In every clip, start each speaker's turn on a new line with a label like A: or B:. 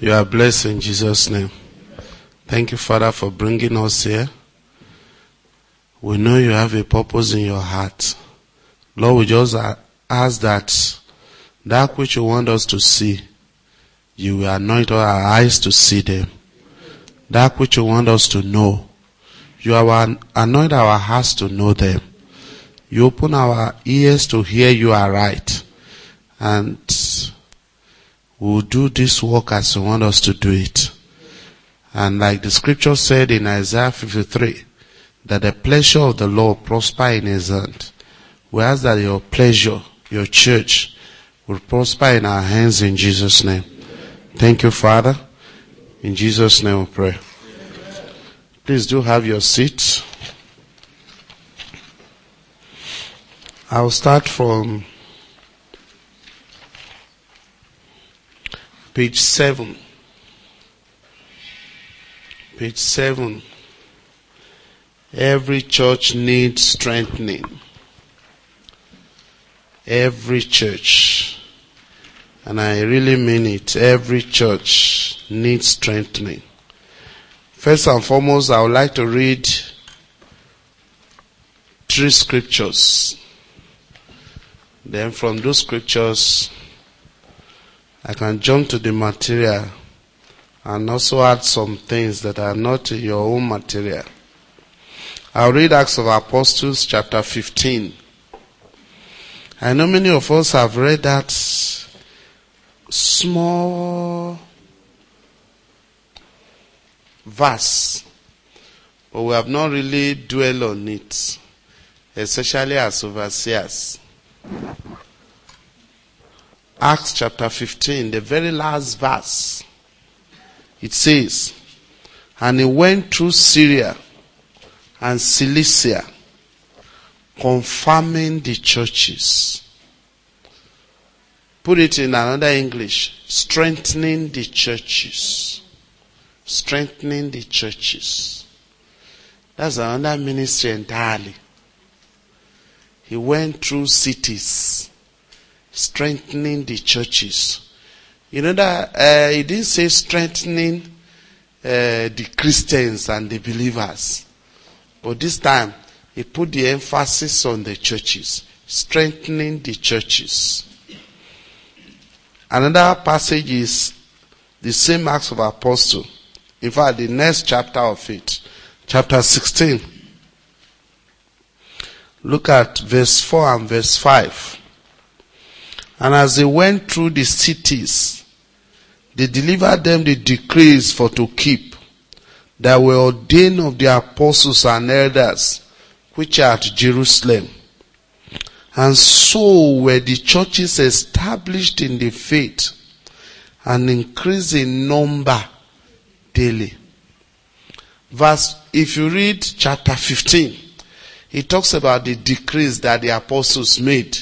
A: You are blessed in Jesus' name. Thank you, Father, for bringing us here. We know you have a purpose in your heart. Lord, we just ask that that which you want us to see, you will anoint our eyes to see them. That which you want us to know, you will anoint our hearts to know them. You open our ears to hear you are right. And we'll do this work as you want us to do it. And like the scripture said in Isaiah 53, that the pleasure of the Lord prosper in his hand. We ask that your pleasure, your church, will prosper in our hands in Jesus' name. Thank you, Father. In Jesus' name we pray. Please do have your seats. I'll start from page 7. Page 7. Every church needs strengthening. Every church. And I really mean it. Every church needs strengthening. First and foremost, I would like to read three scriptures. Then from those scriptures, I can jump to the material and also add some things that are not in your own material. I'll read Acts of Apostles chapter 15. I know many of us have read that small verse, but we have not really dwelled on it, especially as overseers. Acts chapter 15, the very last verse. It says, and he went through Syria and Cilicia, confirming the churches. Put it in another English, strengthening the churches. Strengthening the churches. That's another ministry entirely. He went through cities, strengthening the churches. You know that uh, he didn't say strengthening uh, the Christians and the believers, but this time he put the emphasis on the churches, strengthening the churches. Another passage is the same Acts of Apostle. In fact, the next chapter of it, chapter 16. Look at verse 4 and verse 5. And as they went through the cities, they delivered them the decrees for to keep that were ordained of the apostles and elders which are at Jerusalem. And so were the churches established in the faith and increased in number daily. Verse, if you read chapter 15, he talks about the decrees that the apostles made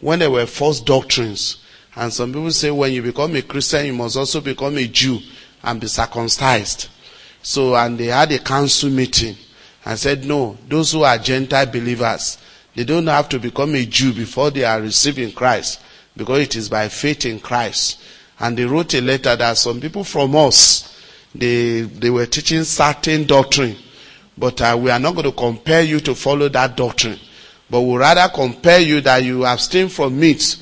A: when there were false doctrines. And some people say when you become a Christian, you must also become a Jew and be circumcised. So, and they had a council meeting and said, no, those who are Gentile believers, they don't have to become a Jew before they are receiving Christ because it is by faith in Christ. And they wrote a letter that some people from us, they, they were teaching certain doctrine but uh, we are not going to compel you to follow that doctrine. But we rather compel you that you abstain from meat,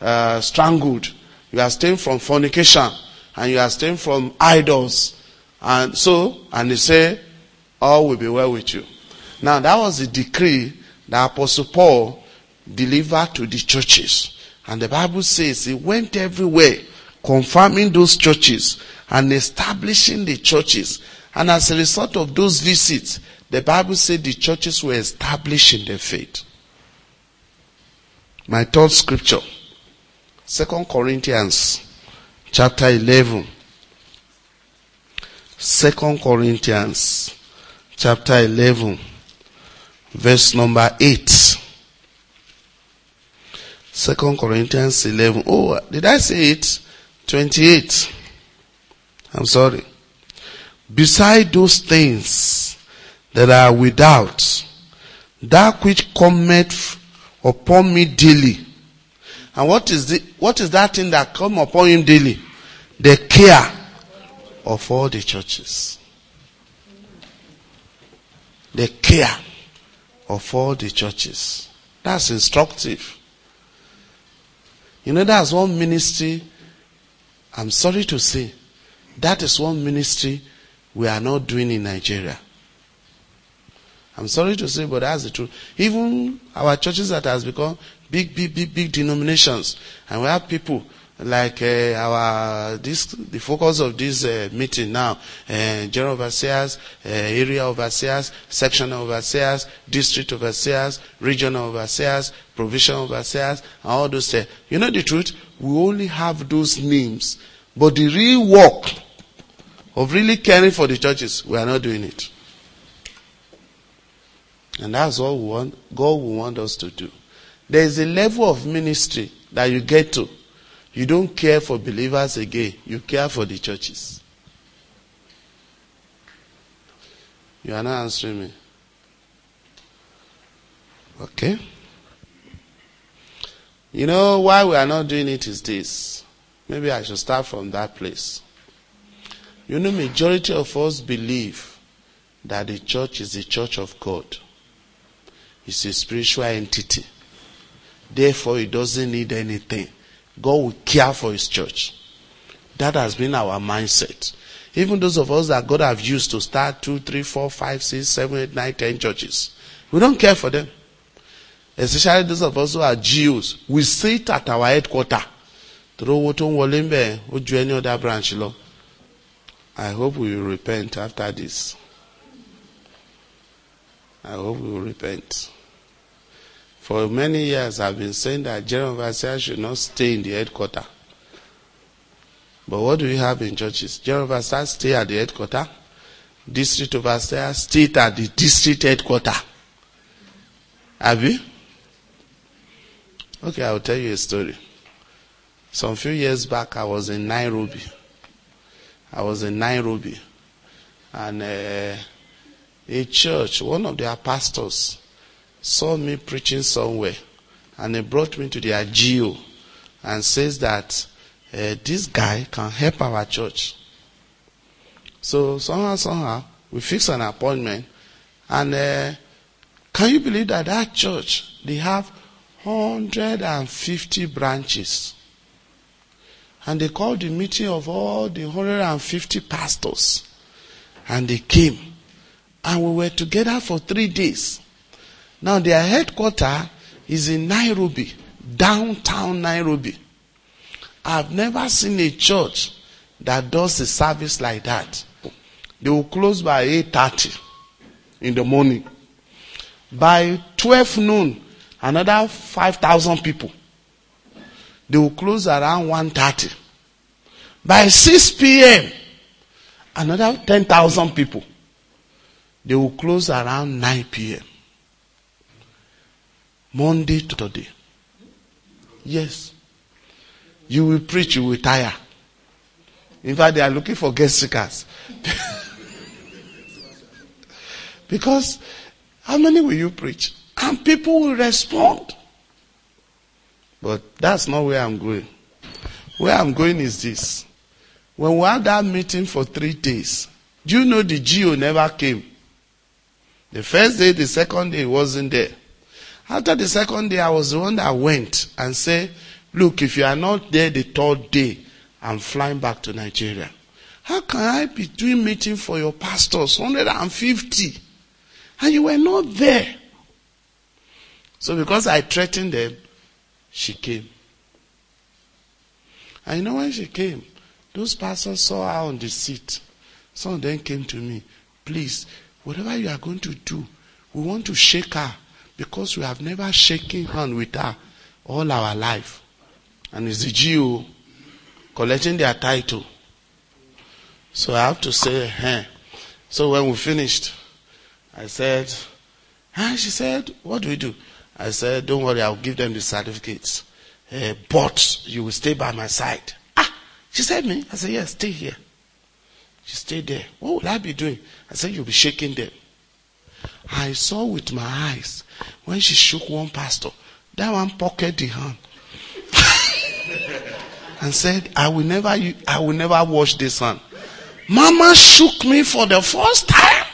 A: uh, strangled. You abstain from fornication. And you abstain from idols. And so, and they say, all will be well with you. Now that was the decree that Apostle Paul delivered to the churches. And the Bible says he went everywhere confirming those churches and establishing the churches and as a result of those visits, the Bible said the churches were established in their faith. My third scripture, Second Corinthians chapter 11. Second Corinthians chapter 11 verse number 8. Second Corinthians 11. Oh, did I say it? 28. I'm sorry beside those things that are without, that which cometh upon me daily. And what is the, what is that thing that come upon him daily? The care of all the churches. The care of all the churches. That's instructive. You know, that's one ministry, I'm sorry to say, that is one ministry we are not doing in Nigeria. I'm sorry to say, but that's the truth. Even our churches that has become big, big, big, big denominations, and we have people like uh, our this the focus of this uh, meeting now uh, general overseers uh, area overseers sectional overseers district overseers regional overseers provision overseers and all those things you know the truth? We only have those names. But the real work of really caring for the churches we are not doing it and that's what we want god will want us to do there is a level of ministry that you get to you don't care for believers again. You care for the churches. You are not answering me. Okay. You know why we are not doing it is this. Maybe I should start from that place. You know, majority of us believe that the church is the church of God. It's a spiritual entity. Therefore, it doesn't need anything. God will care for his church. That has been our mindset. Even those of us that God have used to start two, three, four, five, six, seven, eight, nine, ten churches. We don't care for them. Especially those of us who are GOs. We sit at our headquarters. Any other branch I hope we will repent after this. I hope we will repent. For many years, I've been saying that general overseer should not stay in the headquarters. But what do we have in churches? General overseer stay at the headquarters. District overseer stay at the district headquarters. Have you? Okay, I'll tell you a story. Some few years back, I was in Nairobi. I was in Nairobi. And uh, a church, one of their pastors, saw me preaching somewhere and he brought me to their GO and says that uh, this guy can help our church. So somehow, somehow, we fix an appointment and uh, can you believe that that church, they have 150 branches. And they called the meeting of all the 150 pastors. And they came. And we were together for three days. Now their headquarters is in Nairobi, downtown Nairobi. I've never seen a church that does a service like that. They will close by 8.30 in the morning. By 12 noon, another 5,000 people. They will close around 1.30. By 6 p.m., another 10,000 people. They will close around 9 p.m. Monday to today. Yes. You will preach, you will tire. In fact, they are looking for guest speakers. because how many will you preach? And people will respond. But that's not where I'm going. Where I'm going is this. When we had that meeting for three days, do you know the GO never came? The first day, the second day, he wasn't there. After the second day, I was the one that went and said, look, if you are not there the third day, I'm flying back to Nigeria. How can I be doing meeting for your pastors, 150, and you were not there? So because I threatened them, she came. And you know when she came, those pastors saw her on the seat. Some of them came to me, please, whatever you are going to do, we want to shake her because we have never shaken hand with her all our life. And it's the GO collecting their title. So I have to say, hey. So when we finished, I said, and she said, what do we do? I said, don't worry, I'll give them the certificates. Uh, but you will stay by my side. Ah, she said me. I said, yes, stay here. She stayed there. What will I be doing? I said, you'll be shaking them. I saw with my eyes when she shook one pastor, that one pocketed the hand and said, I will never, I will never wash this hand. Mama shook me for the first time.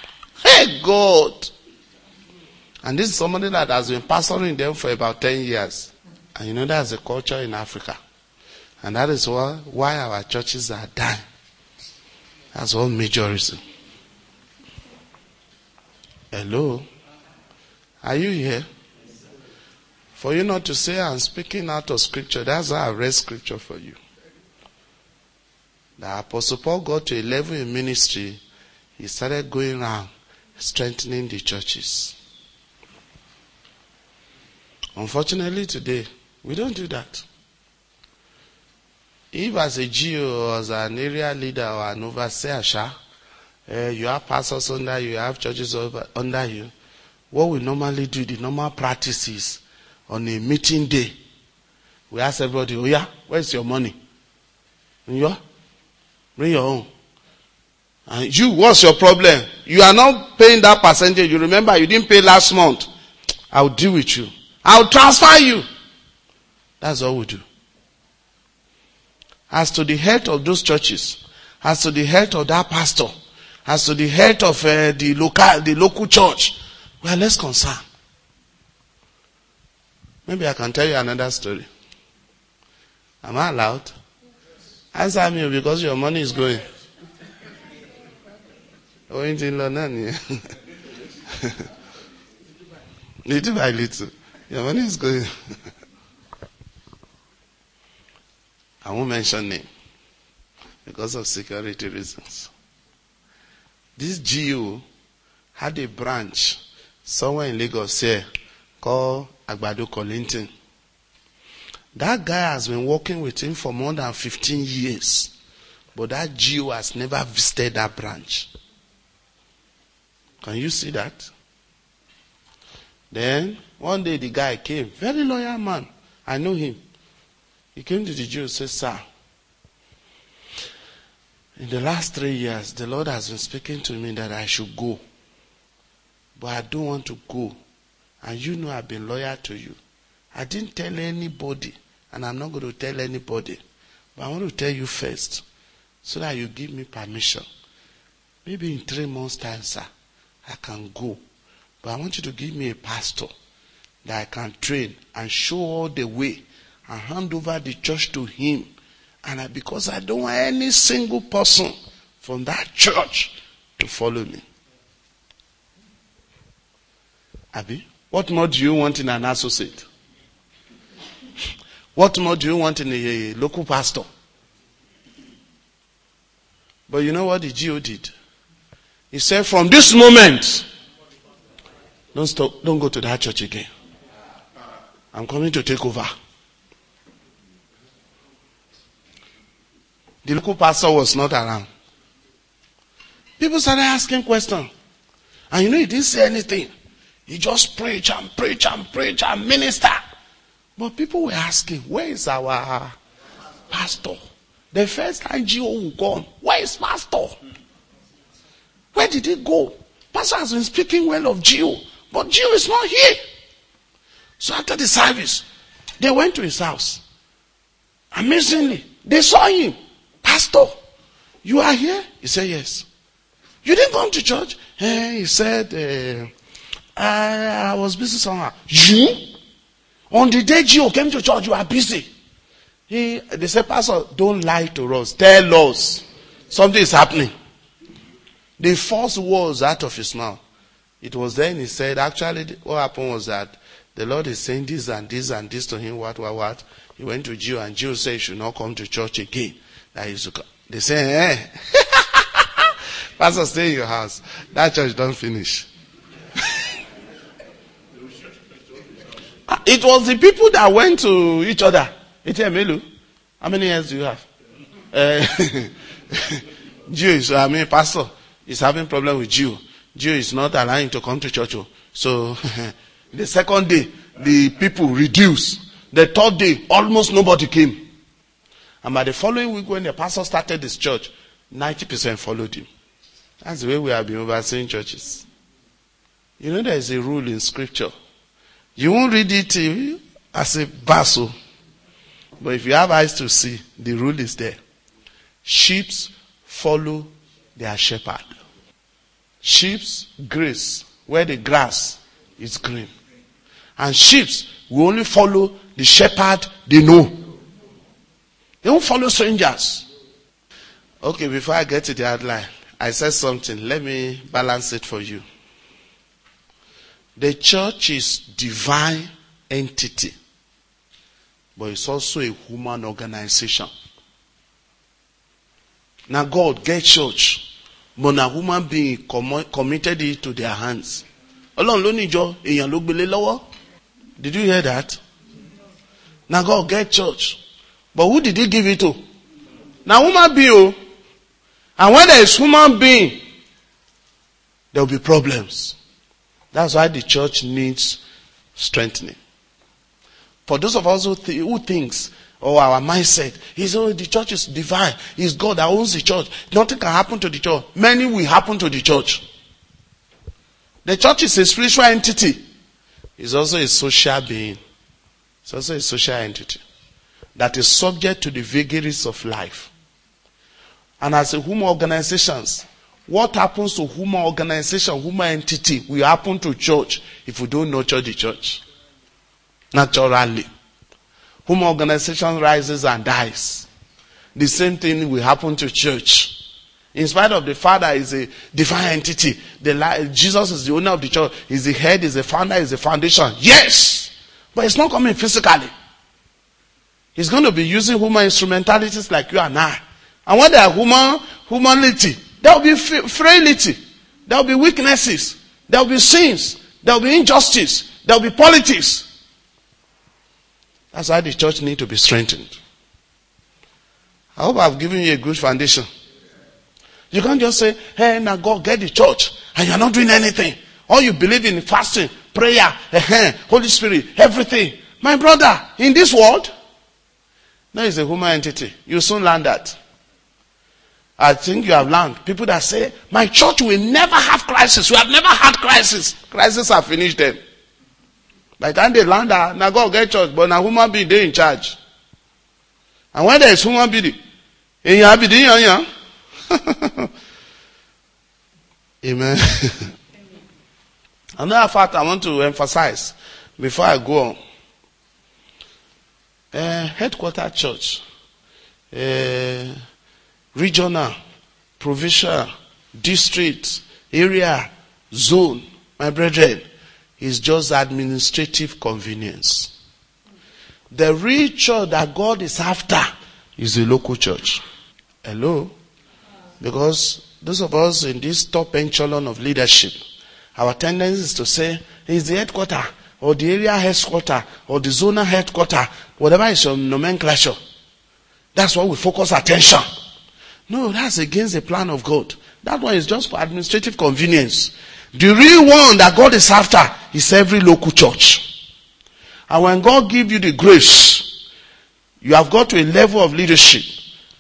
A: Hey God. And this is somebody that has been pastoring them for about 10 years. And you know that's a culture in Africa. And that is why, why our churches are dying. That's one major reason. Hello? Are you here? For you not to say I'm speaking out of scripture, that's why I read scripture for you. The Apostle Paul got to a level in ministry, he started going around strengthening the churches. Unfortunately today, we don't do that. If as a GO or as an area leader or an overseer, uh, you have pastors under you, you have churches over, under you, what we normally do, the normal practices on a meeting day, we ask everybody, oh yeah, where's your money? Yeah? Bring your own. And you, what's your problem? You are not paying that percentage. You remember you didn't pay last month. I'll deal with you. I'll transfer you. That's all we do. As to the health of those churches, as to the health of that pastor, as to the head of uh, the local, the local church, we are less concerned. Maybe I can tell you another story. Am I allowed? Answer me because your money is going. To lọ nìyẹn. Little by little. Your money is going. I won't mention name because of security reasons. This GO had a branch somewhere in Lagos here called Agbado Colinton. That guy has been working with him for more than 15 years. But that GO has never visited that branch. Can you see that? Then, one day the guy came, very loyal man. I know him. He came to the GO and said, Sir, in the last three years, the Lord has been speaking to me that I should go. But I don't want to go. And you know I've been loyal to you. I didn't tell anybody, and I'm not going to tell anybody. But I want to tell you first, so that you give me permission. Maybe in three months' time, sir, I can go. But I want you to give me a pastor that I can train and show all the way and hand over the church to him. And I, because I don't want any single person from that church to follow me. Abby, what more do you want in an associate? What more do you want in a local pastor? But you know what the GO did? He said, from this moment, don't stop, don't go to that church again. I'm coming to take over. The local pastor was not around. People started asking questions. And you know, he didn't say anything. He just preach and preach and preach and minister. But people were asking, where is our pastor? The first time GO gone, where is pastor? Where did he go? Pastor has been speaking well of GO, but GO is not here. So after the service, they went to his house. Amazingly, they saw him. Pastor, you are here? He said, yes. You didn't come to church? He said, uh, I, I was busy somewhere. You? On the day GO came to church, you are busy. He, they said, Pastor, don't lie to us. Tell us. Something is happening. The first words out of his mouth. It was then he said, actually, what happened was that the Lord is saying this and this and this to him, what, what, what. He went to GO and GO said he should not come to church again. That is, they say, eh. Pastor, stay in your house. That church don't finish. it was the people that went to each other. Melu, how many years do you have? Uh, GO I mean, pastor is having problem with GO. GO is not allowing to come to church. So, the second day, the people reduced. The third day, almost nobody came. And by the following week, when the pastor started his church, 90% followed him. That's the way we have been overseeing churches. You know, there is a rule in scripture. You won't read it as a verse, but if you have eyes to see, the rule is there. Sheep follow their shepherd. Sheep's grace, where the grass is green. And sheep's will only follow the shepherd they know. They won't follow strangers. Okay, before I get to the outline, I said something. Let me balance it for you. The church is divine entity, but it's also a human organization. Now God get church, but now human being committed it to their hands. Ló. Did you hear that? Now God get church. But who did he give it to? Now human being. Oh. And when there is human being, there will be problems. That's why the church needs strengthening. For those of us who, th- who thinks or our mindset is oh the church is divine, it's God that owns the church. Nothing can happen to the church. Many will happen to the church. The church is a spiritual entity. It's also a social being. It's also a social entity that is subject to the vagaries of life. And as a human organizations, what happens to human organization, human entity will happen to church if we don't nurture the church. Naturally. Human organization rises and dies. The same thing will happen to church. In spite of the Father is a divine entity, the, Jesus is the owner of the church, is the head, is the founder, is the foundation. Yes! But it's not coming physically. He's going to be using human instrumentalities like you and I. And when there are human, humanity, there will be frailty. There will be weaknesses. There will be sins. There will be injustice. There will be politics. That's why the church needs to be strengthened. I hope I've given you a good foundation. You can't just say, hey, now God, get the church, and you're not doing anything. All you believe in fasting, prayer, uh Holy Spirit, everything. My brother, in this world, no, it's a human entity. You soon learn that. I think you have learned. People that say, my church will never have crisis. We have never had crisis. Crisis have finished them. By the time they that, now go get church, but now human being, they in charge. And when there is human being, in your yeah. Amen. Another fact I want to emphasize before I go on. Uh, headquarter church, uh, regional, provincial, district, area, zone, my brethren, is just administrative convenience. The real church that God is after is the local church. Hello? Because those of us in this top echelon of leadership, our tendency is to say, he's the headquarter, or the area headquarter, or the zonal headquarter, whatever is your nomenclature. That's what we focus attention. No, that's against the plan of God. That one is just for administrative convenience. The real one that God is after is every local church. And when God give you the grace, you have got to a level of leadership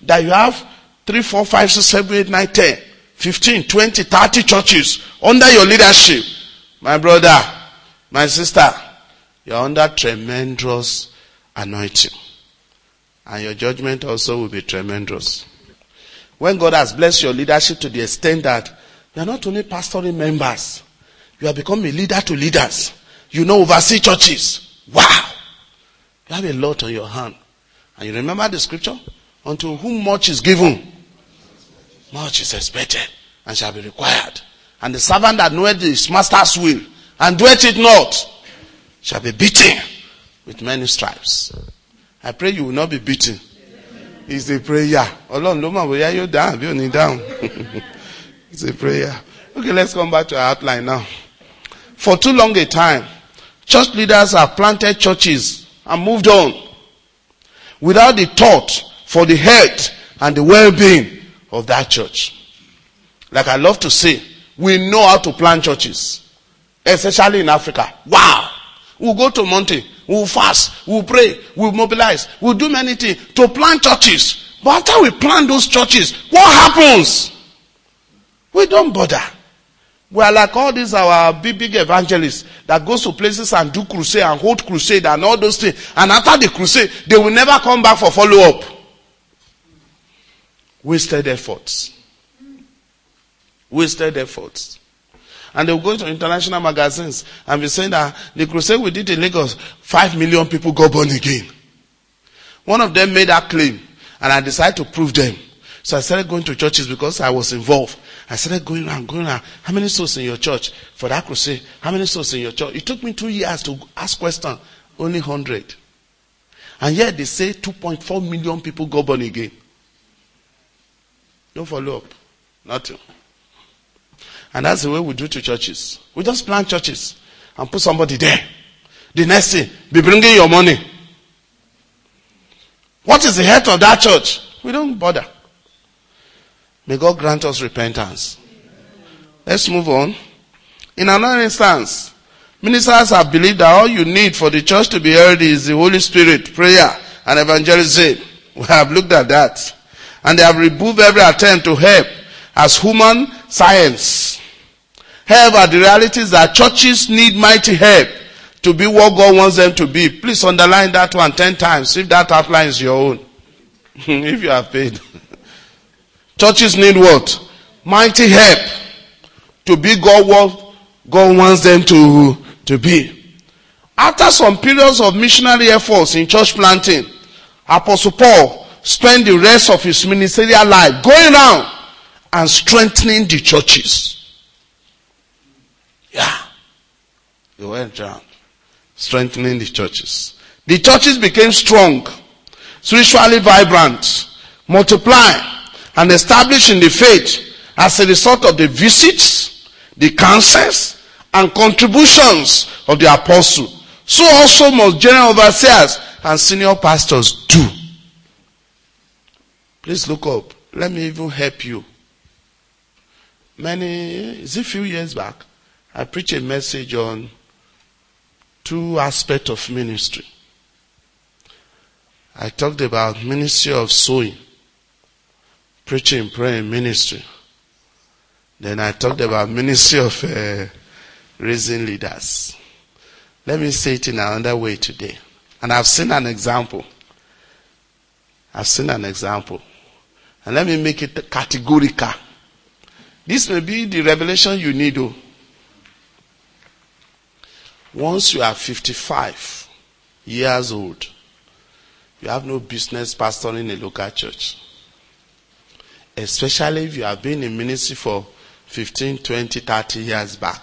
A: that you have 3, 4, 5, 6, 7, 8, 9, 10, 15, 20, 30 churches under your leadership. My brother, my sister, you're under tremendous anointing. And your judgment also will be tremendous. When God has blessed your leadership to the extent that you are not only pastoring members, you have become a leader to leaders. You know oversee churches. Wow! You have a lot on your hand. And you remember the scripture? Unto whom much is given, much is expected and shall be required. And the servant that knoweth his master's will and doeth it not shall be beaten with many stripes. I pray you will not be beaten. It's a prayer. Ọlọ́run ló mọ̀. It's a prayer. Okay, let's come back to our outline now. For too long a time, church leaders have planted churches and moved on without the thought for the health and the well-being of that church. Like I love to say, we know how to plant churches, especially in Africa. Wow! We'll go to mountain, we'll fast, we'll pray, we'll mobilize, we'll do many things to plant churches. But after we plant those churches, what happens? We don't bother. We are like all these our big, big evangelists that goes to places and do crusade and hold crusade and all those things. And after the crusade, they will never come back for follow up. Wasted efforts. Wasted efforts. And they will go to international magazines and be saying that the crusade we did in Lagos, five million people got born again. One of them made that claim and I decided to prove them. So I started going to churches because I was involved. I started going around, going around. How many souls in your church for that crusade? How many souls in your church? It took me two years to ask question. Only 100. And yet they say 2.4 million people got born again. Don't follow up. Nothing. And that's the way we do to churches. We just plant churches and put somebody there. The next thing, be bringing your money. What is the head of that church? We don't bother. May God grant us repentance. Let's move on. In another instance, ministers have believed that all you need for the church to be healthy is the Holy Spirit, prayer, and evangelism. We have looked at that. And they have removed every attempt to help as human science. However, the realities that churches need mighty help to be what God wants them to be. Please underline that one ten times if that outline is your own. if you have paid. Churches need what? Mighty help to be God what God wants them to, to be. After some periods of missionary efforts in church planting, Apostle Paul spent the rest of his ministerial life going around and strengthening the churches. Yeah. He went around strengthening the churches. The churches became strong, spiritually vibrant, multiplying, and established in the faith as a result of the visits, the counsels, and contributions of the apostle. So also must general overseers and senior pastors do. Please look up. Let me even help you. Many, is it a few years back? I preach a message on two aspects of ministry. I talked about ministry of sowing, preaching, praying, ministry. Then I talked about ministry of uh, raising leaders. Let me say it in another way today. And I've seen an example. I've seen an example. And let me make it categorical. This may be the revelation you need. Oh. Once you are 55 years old, you have no business pastoring in a local church. Especially if you have been in ministry for 15, 20, 30 years back.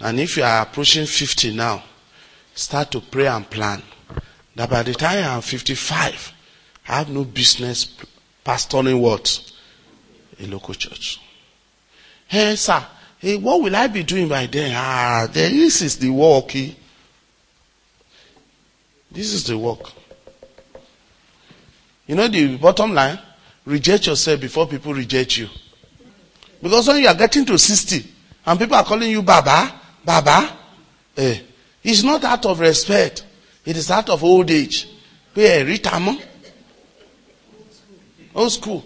A: And if you are approaching 50 now, start to pray and plan that by the time I am 55, I have no business pastoring what? A local church. Hey, sir, Hey, what will I be doing by then? Ah, this is the work. Eh? This is the work. You know the bottom line? Reject yourself before people reject you. Because when you are getting to 60 and people are calling you Baba, Baba, eh, it's not out of respect. It is out of old age. Hey, Ritamo. Old school.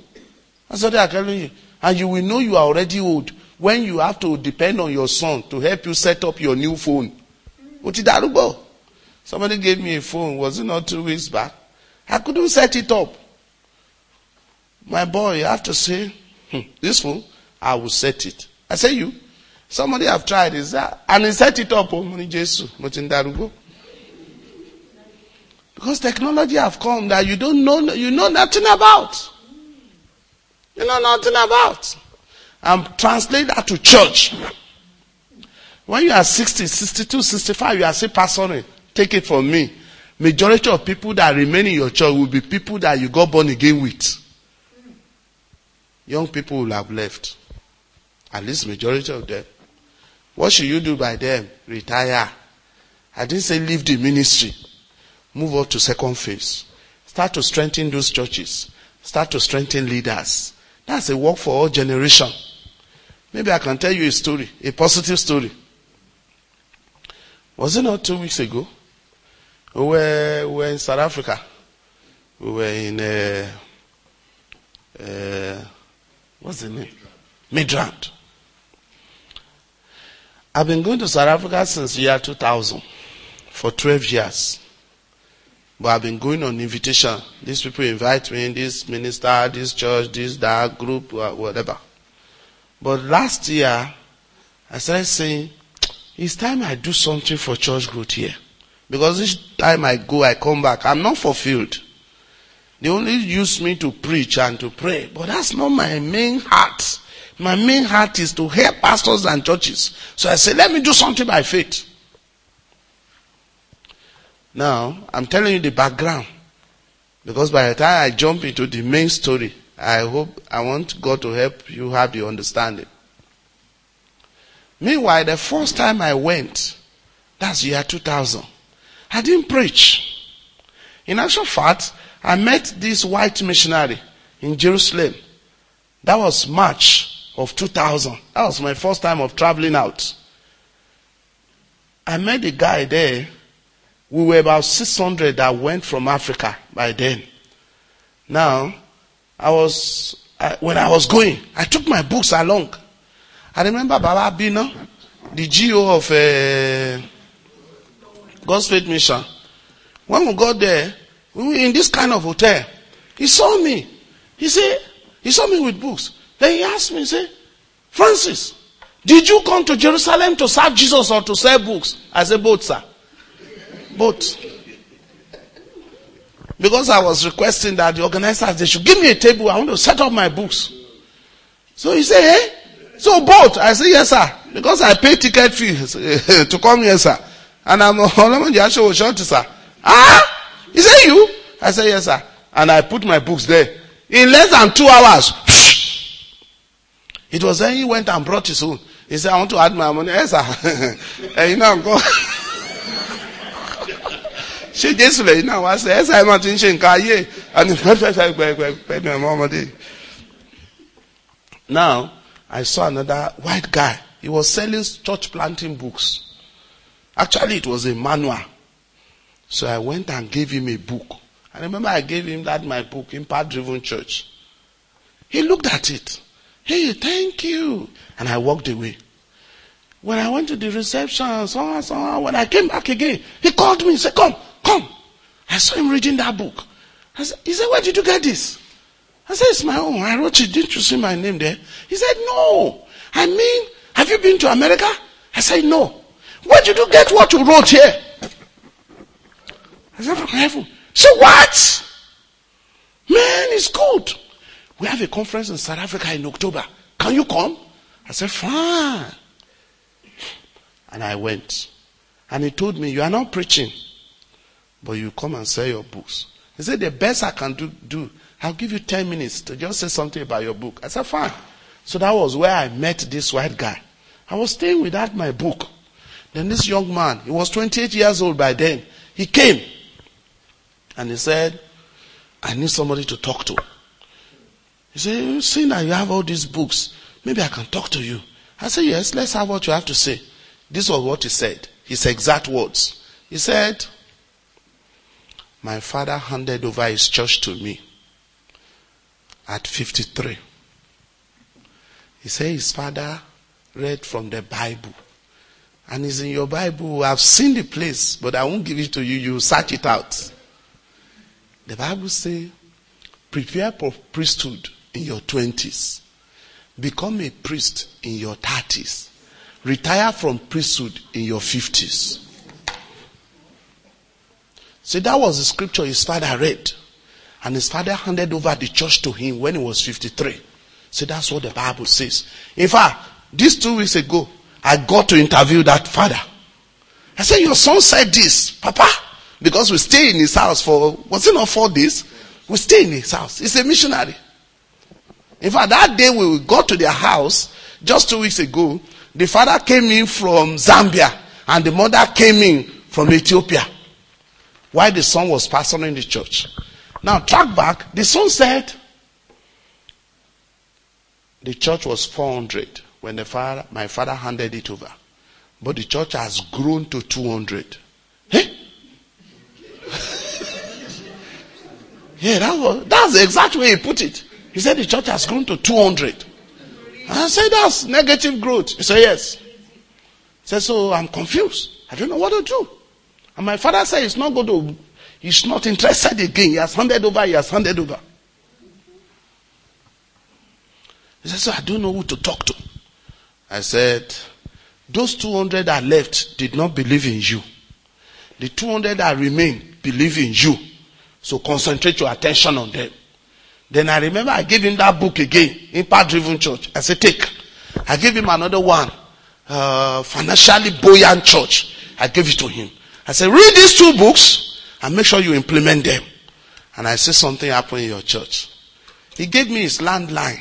A: That's what they are telling you. And you will know you are already old when you have to depend on your son to help you set up your new phone. Somebody gave me a phone, was it not two weeks back? I couldn't set it up. My boy, you have to say, hmm, this phone, I will set it. I say you. Somebody have tried is that, and he set it up, oh, Jesus, Because technology have come that you don't know, you know nothing about. You know nothing about and translate that to church. When you are 60, 62, 65, you are still pastoring. Take it from me. Majority of people that remain in your church will be people that you got born again with. Young people will have left. At least majority of them. What should you do by them? Retire. I didn't say leave the ministry. Move on to second phase. Start to strengthen those churches. Start to strengthen leaders. That's a work for all generations. Maybe I can tell you a story, a positive story. Was it not two weeks ago? We were, we were in South Africa. We were in, uh, uh, what's the name? Midrand. I've been going to South Africa since year 2000 for 12 years. But I've been going on invitation. These people invite me, this minister, this church, this, that group, whatever. But last year, I started saying, it's time I do something for church growth here. Because each time I go, I come back. I'm not fulfilled. They only use me to preach and to pray. But that's not my main heart. My main heart is to help pastors and churches. So I said, let me do something by faith. Now, I'm telling you the background. Because by the time I jump into the main story, I hope, I want God to help you have the understanding. Meanwhile, the first time I went, that's year 2000, I didn't preach. In actual fact, I met this white missionary in Jerusalem. That was March of 2000. That was my first time of traveling out. I met a guy there we were about 600 that went from Africa by then. Now, I was, I, when I was going, I took my books along. I remember Baba Bino, the GO of uh, God's Faith Mission. When we got there, we were in this kind of hotel. He saw me. He said, he saw me with books. Then he asked me, he said, Francis, did you come to Jerusalem to serve Jesus or to sell books? I said, both, sir. Both. Because I was requesting that the organizers, they should give me a table. I want to set up my books. So he said, hey, so both. I said, yes, sir. Because I pay ticket fees to come here, sir. And I'm Joshua short, sir. Ah? He said, you? I said, yes, sir. And I put my books there. In less than two hours, it was then he went and brought his own. He said, I want to add my money. Yes, sir. and you know, I'm going ṣé jésù lẹ́yìn náà wá sí ẹ ṣáà máa ti ń ṣe nǹkan ayé pẹ́pẹ́ ní ọmọ ọmọdé. Now, I saw another white guy. He was selling church planting books. Actually, it was a manual. So I went and gave him a book. I remember I gave him that my book, Impact Driven Church. He looked at it. Hey, thank you. And I walked away. When I went to the reception, so on, so on, when I came back again, he called me and said, come, come. I saw him reading that book. I said, he said, where did you get this? I said, it's my own. I wrote it. Didn't you see my name there? He said, no. I mean, have you been to America? I said, no. Where did you get what you wrote here? I said, from heaven. So what? Man, it's good. We have a conference in South Africa in October. Can you come? I said, fine. And I went. And he told me, You are not preaching, but you come and sell your books. He said, The best I can do, do I'll give you 10 minutes to just say something about your book. I said, Fine. So that was where I met this white guy. I was staying without my book. Then this young man, he was 28 years old by then, he came and he said, I need somebody to talk to. He said, seeing that you have all these books, maybe I can talk to you. I said, yes, let's have what you have to say. This was what he said. His exact words. He said, My father handed over his church to me at 53. He said his father read from the Bible. And it's in your Bible. I've seen the place, but I won't give it to you. You search it out. The Bible says, prepare for priesthood in your 20s. Become a priest in your 30s retire from priesthood in your 50s. See, that was the scripture his father read. And his father handed over the church to him when he was 53. See, that's what the Bible says. In fact, these two weeks ago, I got to interview that father. I said, your son said this, Papa, because we stay in his house for, was it not four days? We stay in his house. He's a missionary. In fact, that day we got to their house, just two weeks ago, the father came in from Zambia and the mother came in from Ethiopia. While the son was pastoring the church. Now track back, the son said the church was 400 when the father, my father handed it over. But the church has grown to 200. Eh? yeah, that was, that's the exact way he put it. He said the church has grown to 200. I said, that's negative growth. He said, yes. He said, so I'm confused. I don't know what to do. And my father said, it's not going to, He's not interested again. He has handed over, he has handed over. He said, so I don't know who to talk to. I said, those 200 that left did not believe in you. The 200 that remain believe in you. So concentrate your attention on them. Then I remember I gave him that book again, Impact Driven Church. I said, take. I gave him another one, uh, Financially Buoyant Church. I gave it to him. I said, read these two books and make sure you implement them. And I said something happened in your church. He gave me his landline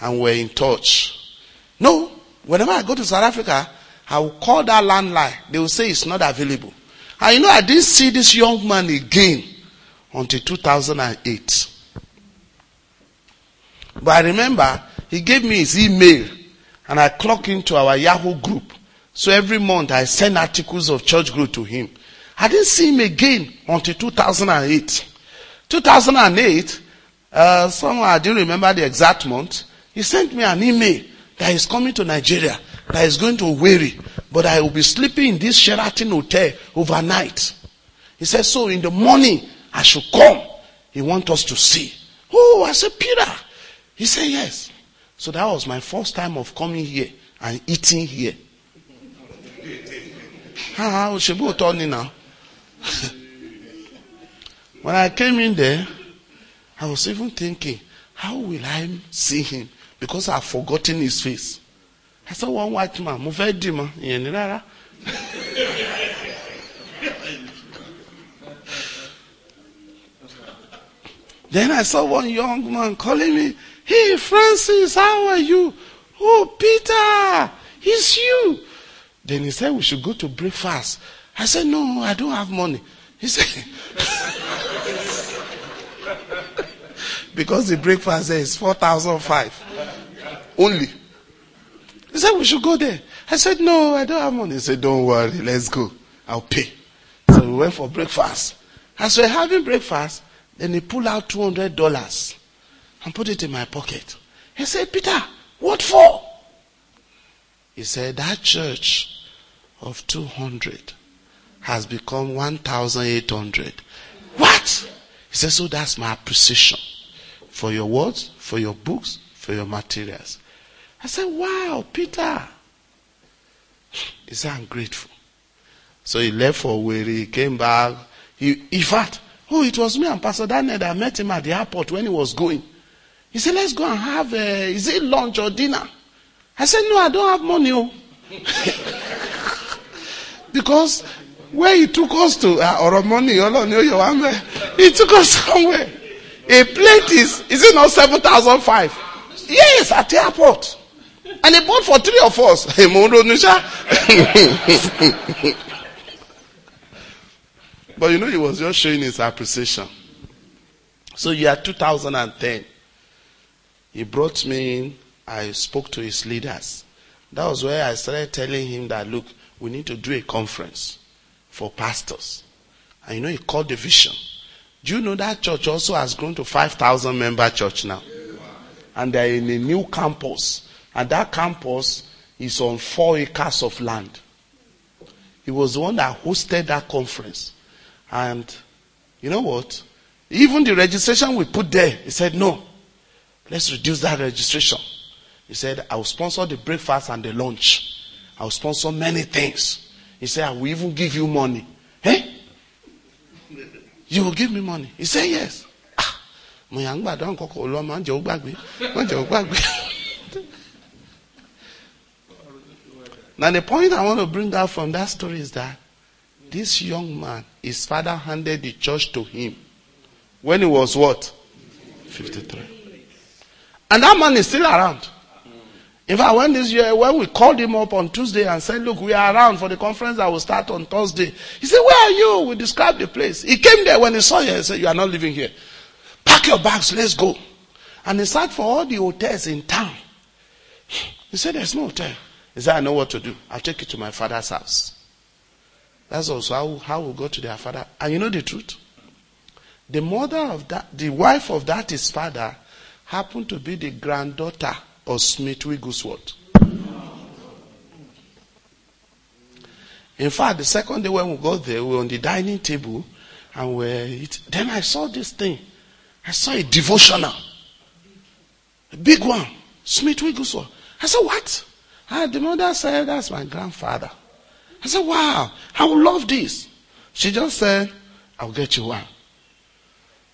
A: and we're in touch. No, whenever I go to South Africa, I will call that landline. They will say it's not available. And you know, I didn't see this young man again until 2008. But I remember he gave me his email and I clocked into our Yahoo group. So every month I send articles of church growth to him. I didn't see him again until 2008. 2008, uh, somehow I didn't remember the exact month. He sent me an email that he's coming to Nigeria, that he's going to Owerri, but I will be sleeping in this Sheraton hotel overnight. He said, so in the morning I should come. He wants us to see. Oh, I said, Peter. He said, yes. So that was my first time of coming here and eating here. Ah, now. when I came in there, I was even thinking, how will I see him? Because I've forgotten his face. I saw one white man, ní rárá. Then I saw one young man calling me, Hey Francis, how are you? Oh, Peter, it's you. Then he said we should go to breakfast. I said, No, I don't have money. He said, Because the breakfast there is 4,005 only. He said, We should go there. I said, No, I don't have money. He said, Don't worry, let's go. I'll pay. So we went for breakfast. As we we're having breakfast, then he pulled out $200 and put it in my pocket. He said, Peter, what for? He said, that church of 200 has become 1,800. What? He said, so that's my appreciation for your words, for your books, for your materials. I said, wow, Peter. He said, I'm grateful. So he left for where he came back. He, in fact, oh, it was me and Pastor Daniel that met him at the airport when he was going. He said, let's go and have, uh, is it lunch or dinner? I said, no, I don't have money. Because where he took us to, uh, or money, he took us somewhere. A plate is, is it not 7,005? Yes, at the airport. And he bought for three of us. but you know, he was just showing his appreciation. So year 2010, he brought me in. I spoke to his leaders. That was where I started telling him that, look, we need to do a conference for pastors. And you know, he called the vision. Do you know that church also has grown to 5,000 member church now? And they're in a new campus. And that campus is on four acres of land. He was the one that hosted that conference. And you know what? Even the registration we put there, he said, no, Let's reduce that registration. He said, I will sponsor the breakfast and the lunch. I will sponsor many things. He said, I will even give you money. Hey? You will give me money. He said, yes. Ah, now the point I want to bring out from that story is that this young man, his father handed the church to him when he was what? 53. And that man is still around. In fact, when this year, when we called him up on Tuesday and said, look, we are around for the conference that will start on Thursday. He said, where are you? We described the place. He came there when he saw you. He said, you are not living here. Pack your bags, let's go. And he searched for all the hotels in town. He said, there's no hotel. He said, I know what to do. I'll take you to my father's house. That's also how, how we go to their father. And you know the truth? The mother of that, the wife of that his father happened to be the granddaughter of Smith Wigglesworth. In fact, the second day when we got there, we were on the dining table, And we eat. Then I saw this thing. I saw a devotional. A big one. Smith Wigglesworth. I said, what? And the mother said, that's my grandfather. I said, wow, I would love this. She just said, I'll get you one.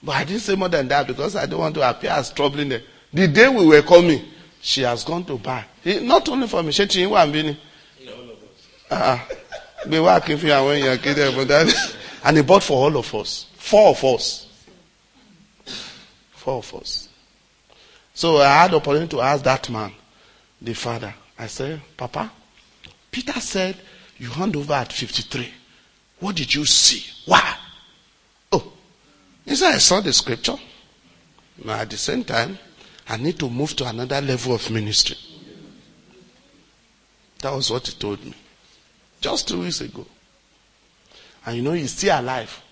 A: But I didn't say more than that because I don't want to appear as troubling. The day we were coming, she has gone to buy. Not only for me, she ti wà mí ni. Ah, ah. Gbé wá kí n fi àwọn èèyàn kéde ẹ̀bùn dání. And he bought for all of us. Four of us. Four of us. So I had opportunity to ask that man, the father. I said, Papa, Peter said you hand over at 53. What did you see? Why? Oh, he said, I saw the scripture. Now at the same time, I need to move to another level of ministry. That was what he told me. Just two weeks ago. And you know, he's still alive.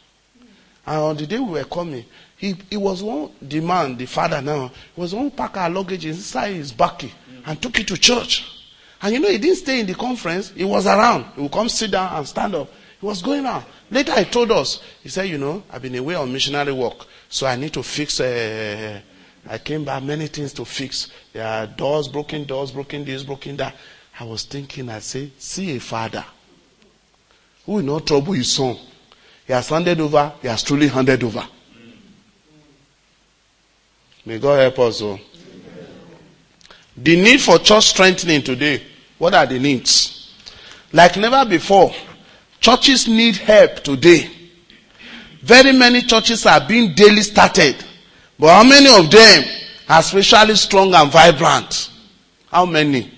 A: And on the day we were coming, he, he was one, the man, the father now, was one pack our luggage inside his backy and took it to church. And you know, he didn't stay in the conference. He was around. He would come sit down and stand up. He was going out. Later he told us, he said, you know, I've been away on missionary work. So I need to fix, uh, I came back, many things to fix. There are doors, broken doors, broken this, broken that. I was thinking, I say, see a father who will not trouble his son. He has handed over, he has truly handed over. May God help us all. The need for church strengthening today. What are the needs? Like never before, churches need help today. Very many churches are being daily started. But how many of them are spiritually strong and vibrant? How many?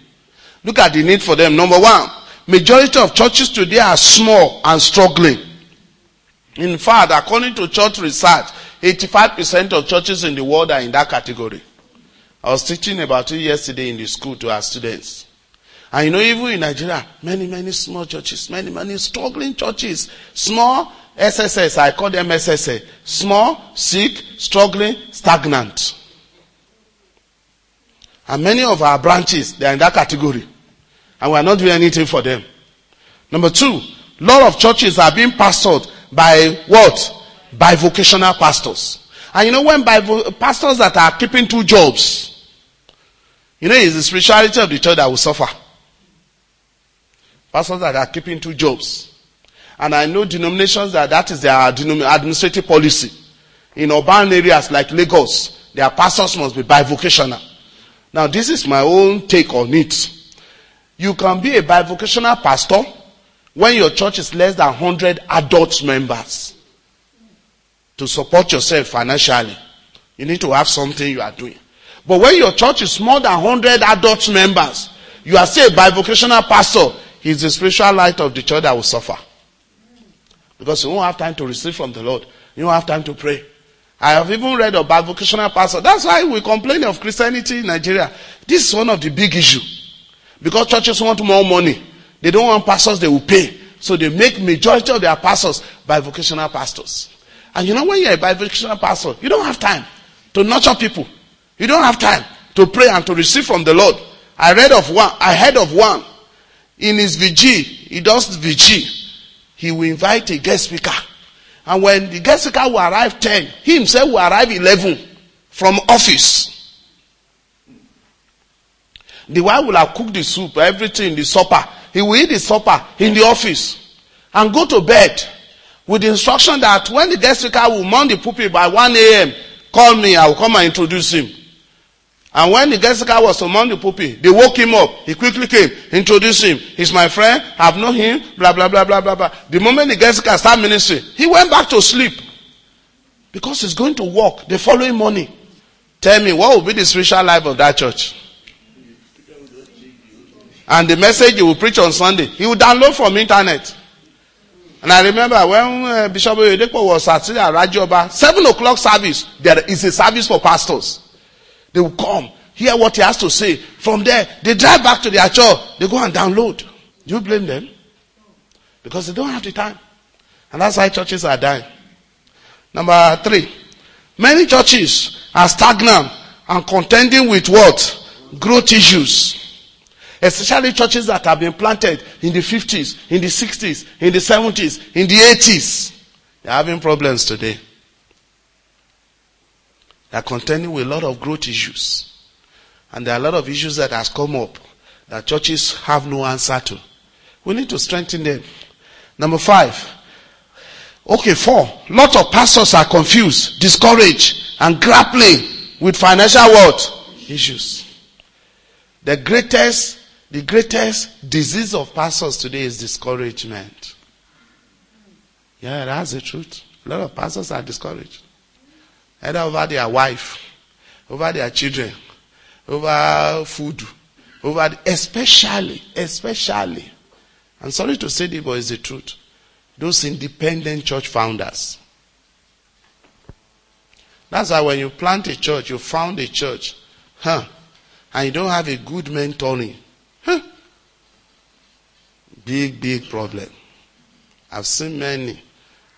A: Look at the need for them. Number one, majority of churches today are small and struggling. In fact, according to church research, 85% of churches in the world are in that category. I was teaching about it yesterday in the school to our students. And you know, even in Nigeria, many, many small churches, many, many struggling churches, small SSS, I call them SSA, small, sick, struggling, stagnant. And many of our branches, they are in that category. And we are not doing anything for them. Number two, a lot of churches are being pastored by what? By vocational pastors. And you know when by pastors that are keeping two jobs, you know, it's the spirituality of the church that will suffer. Pastors that are keeping two jobs. And I know denominations that that is their administrative policy. In urban areas like Lagos, their pastors must be bivocational. Now this is my own take on it. You can be a bivocational pastor when your church is less than 100 adult members to support yourself financially. You need to have something you are doing. But when your church is more than 100 adult members, you are still a bivocational pastor, he's the spiritual light of the church that will suffer. Because you won't have time to receive from the Lord. You won't have time to pray. I have even read of vocational pastor. That's why we complain of Christianity in Nigeria. This is one of the big issues. Because churches want more money. They don't want pastors they will pay. So they make majority of their pastors bivocational pastors. And you know when you're a bivocational pastor, you don't have time to nurture people. You don't have time to pray and to receive from the Lord. I read of one, I heard of one. In his VG, he does VG. He will invite a guest speaker. And when the guest speaker will arrive 10, he himself will arrive 11 from office. The wife will have cooked the soup, everything in the supper. He will eat the supper in the office and go to bed with the instruction that when the guest speaker will mount the pulpit by 1 a.m., call me, I will come and introduce him. And when the guest speaker was among the pulpit, they woke him up. He quickly came, introduced him. He's my friend. I've known him. Blah, blah, blah, blah, blah, blah. The moment the guest speaker started ministering, he went back to sleep. Because he's going to work the following morning. Tell me, what will be the spiritual life of that church? And the message he will preach on Sunday, he will download from internet. And I remember when uh, Bishop Oyedepo was at Rajoba, seven o'clock service, there is a service for pastors. They will come, hear what he has to say. From there, they drive back to their church. They go and download. Do you blame them? Because they don't have the time. And that's why churches are dying. Number three. Many churches are stagnant and contending with what? Growth issues. Especially churches that have been planted in the 50s, in the 60s, in the 70s, in the 80s. They're having problems today. They're contending with a lot of growth issues. And there are a lot of issues that has come up that churches have no answer to. We need to strengthen them. Number five. Okay, four. Lots of pastors are confused, discouraged, and grappling with financial what? Issues. The greatest, the greatest disease of pastors today is discouragement. Yeah, that's the truth. A lot of pastors are discouraged. Either over their wife, over their children, over food, over, the, especially, especially, I'm sorry to say this, but it's the truth. Those independent church founders. That's why when you plant a church, you found a church, huh, and you don't have a good mentoring, huh, big, big problem. I've seen many.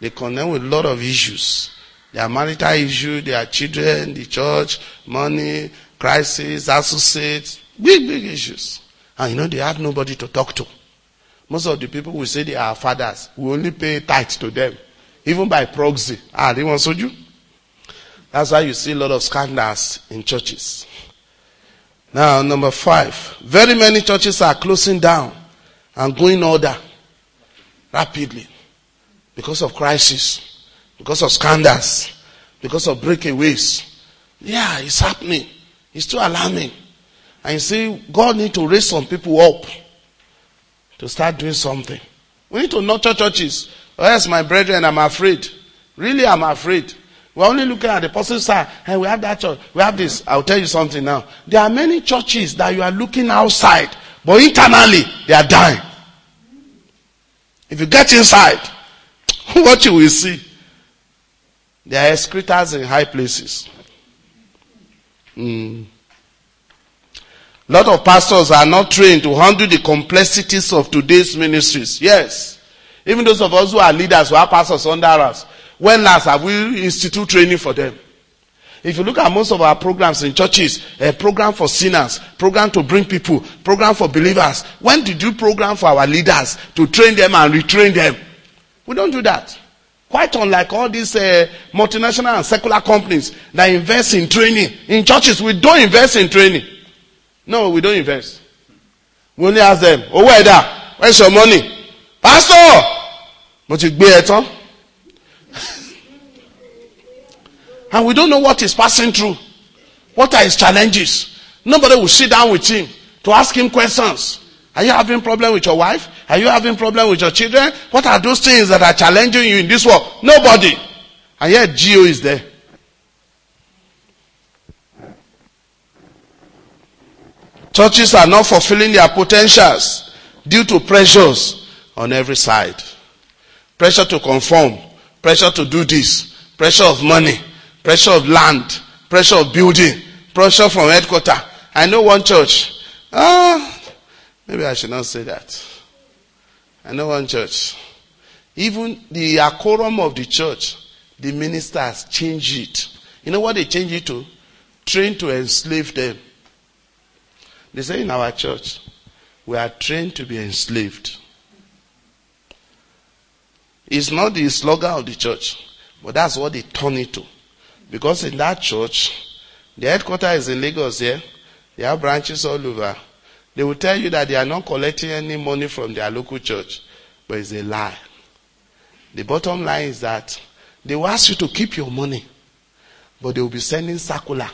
A: They connect with a lot of issues. Their marital issue, their children, the church, money, crisis, associates, big, big issues. And you know, they have nobody to talk to. Most of the people will say they are fathers. We only pay tithe to them. Even by proxy. Ah, they want you. That's why you see a lot of scandals in churches. Now, number five. Very many churches are closing down and going order rapidly because of crisis, because of scandals, because of breakaways. Yeah, it's happening. It's too alarming. And you see, God need to raise some people up to start doing something. We need to nurture churches. Oh, or else, my brethren, I'm afraid. Really, I'm afraid. We're only looking at the positive side. Hey, we have that church. We have this. I'll tell you something now. There are many churches that you are looking outside, but internally, they are dying. If you get inside, what you will see, there are excreters in high places. A lot of pastors are not trained to handle the complexities of today's ministries. Yes. Even those of us who are leaders, who are pastors under us, when last have we institute training for them? If you look at most of our programs in churches, a program for sinners, program to bring people, program for believers. When did you program for our leaders to train them and retrain them? We don't do that. Quite unlike all these uh, multinational and secular companies that invest in training. In churches, we don't invest in training. No, we don't invest. We only ask them, oh, where that? Where's your money? Pastor! But you gbé ẹ and we don't know what is passing through. What are his challenges? Nobody will sit down with him to ask him questions. Are you having problem with your wife? Are you having problem with your children? What are those things that are challenging you in this world? Nobody. And yet GO is there. Churches are not fulfilling their potentials due to pressures on every side. Pressure to conform, pressure to do this, pressure of money, pressure of land, pressure of building, pressure from headquarters. I know one church. Ah, maybe I should not say that. I know one church. Even the quorum of the church, the ministers change it. You know what they change it to? Train to enslave them. They say in our church, we are trained to be enslaved. It's not the slogan of the church, but that's what they turn it to. Because in that church, the headquarters is in Lagos here. They have branches all over. They will tell you that they are not collecting any money from their local church, but it's a lie. The bottom line is that they will ask you to keep your money, but they will be sending circular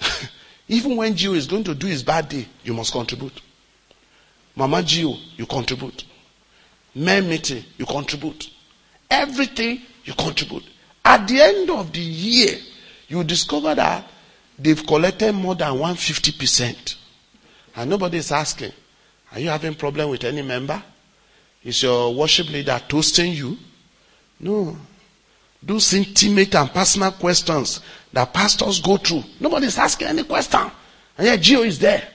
A: Even when GO is going to do his bad day, you must contribute. Mama GO, you contribute. Men meeting, you contribute. Everything, you contribute. At the end of the year, you discover that they've collected more than 150%. And nobody is asking, are you having problem with any member? Is your worship leader toasting you? No. Those intimate and personal questions that pastors go through. Nobody's asking any question. And yet GO is there.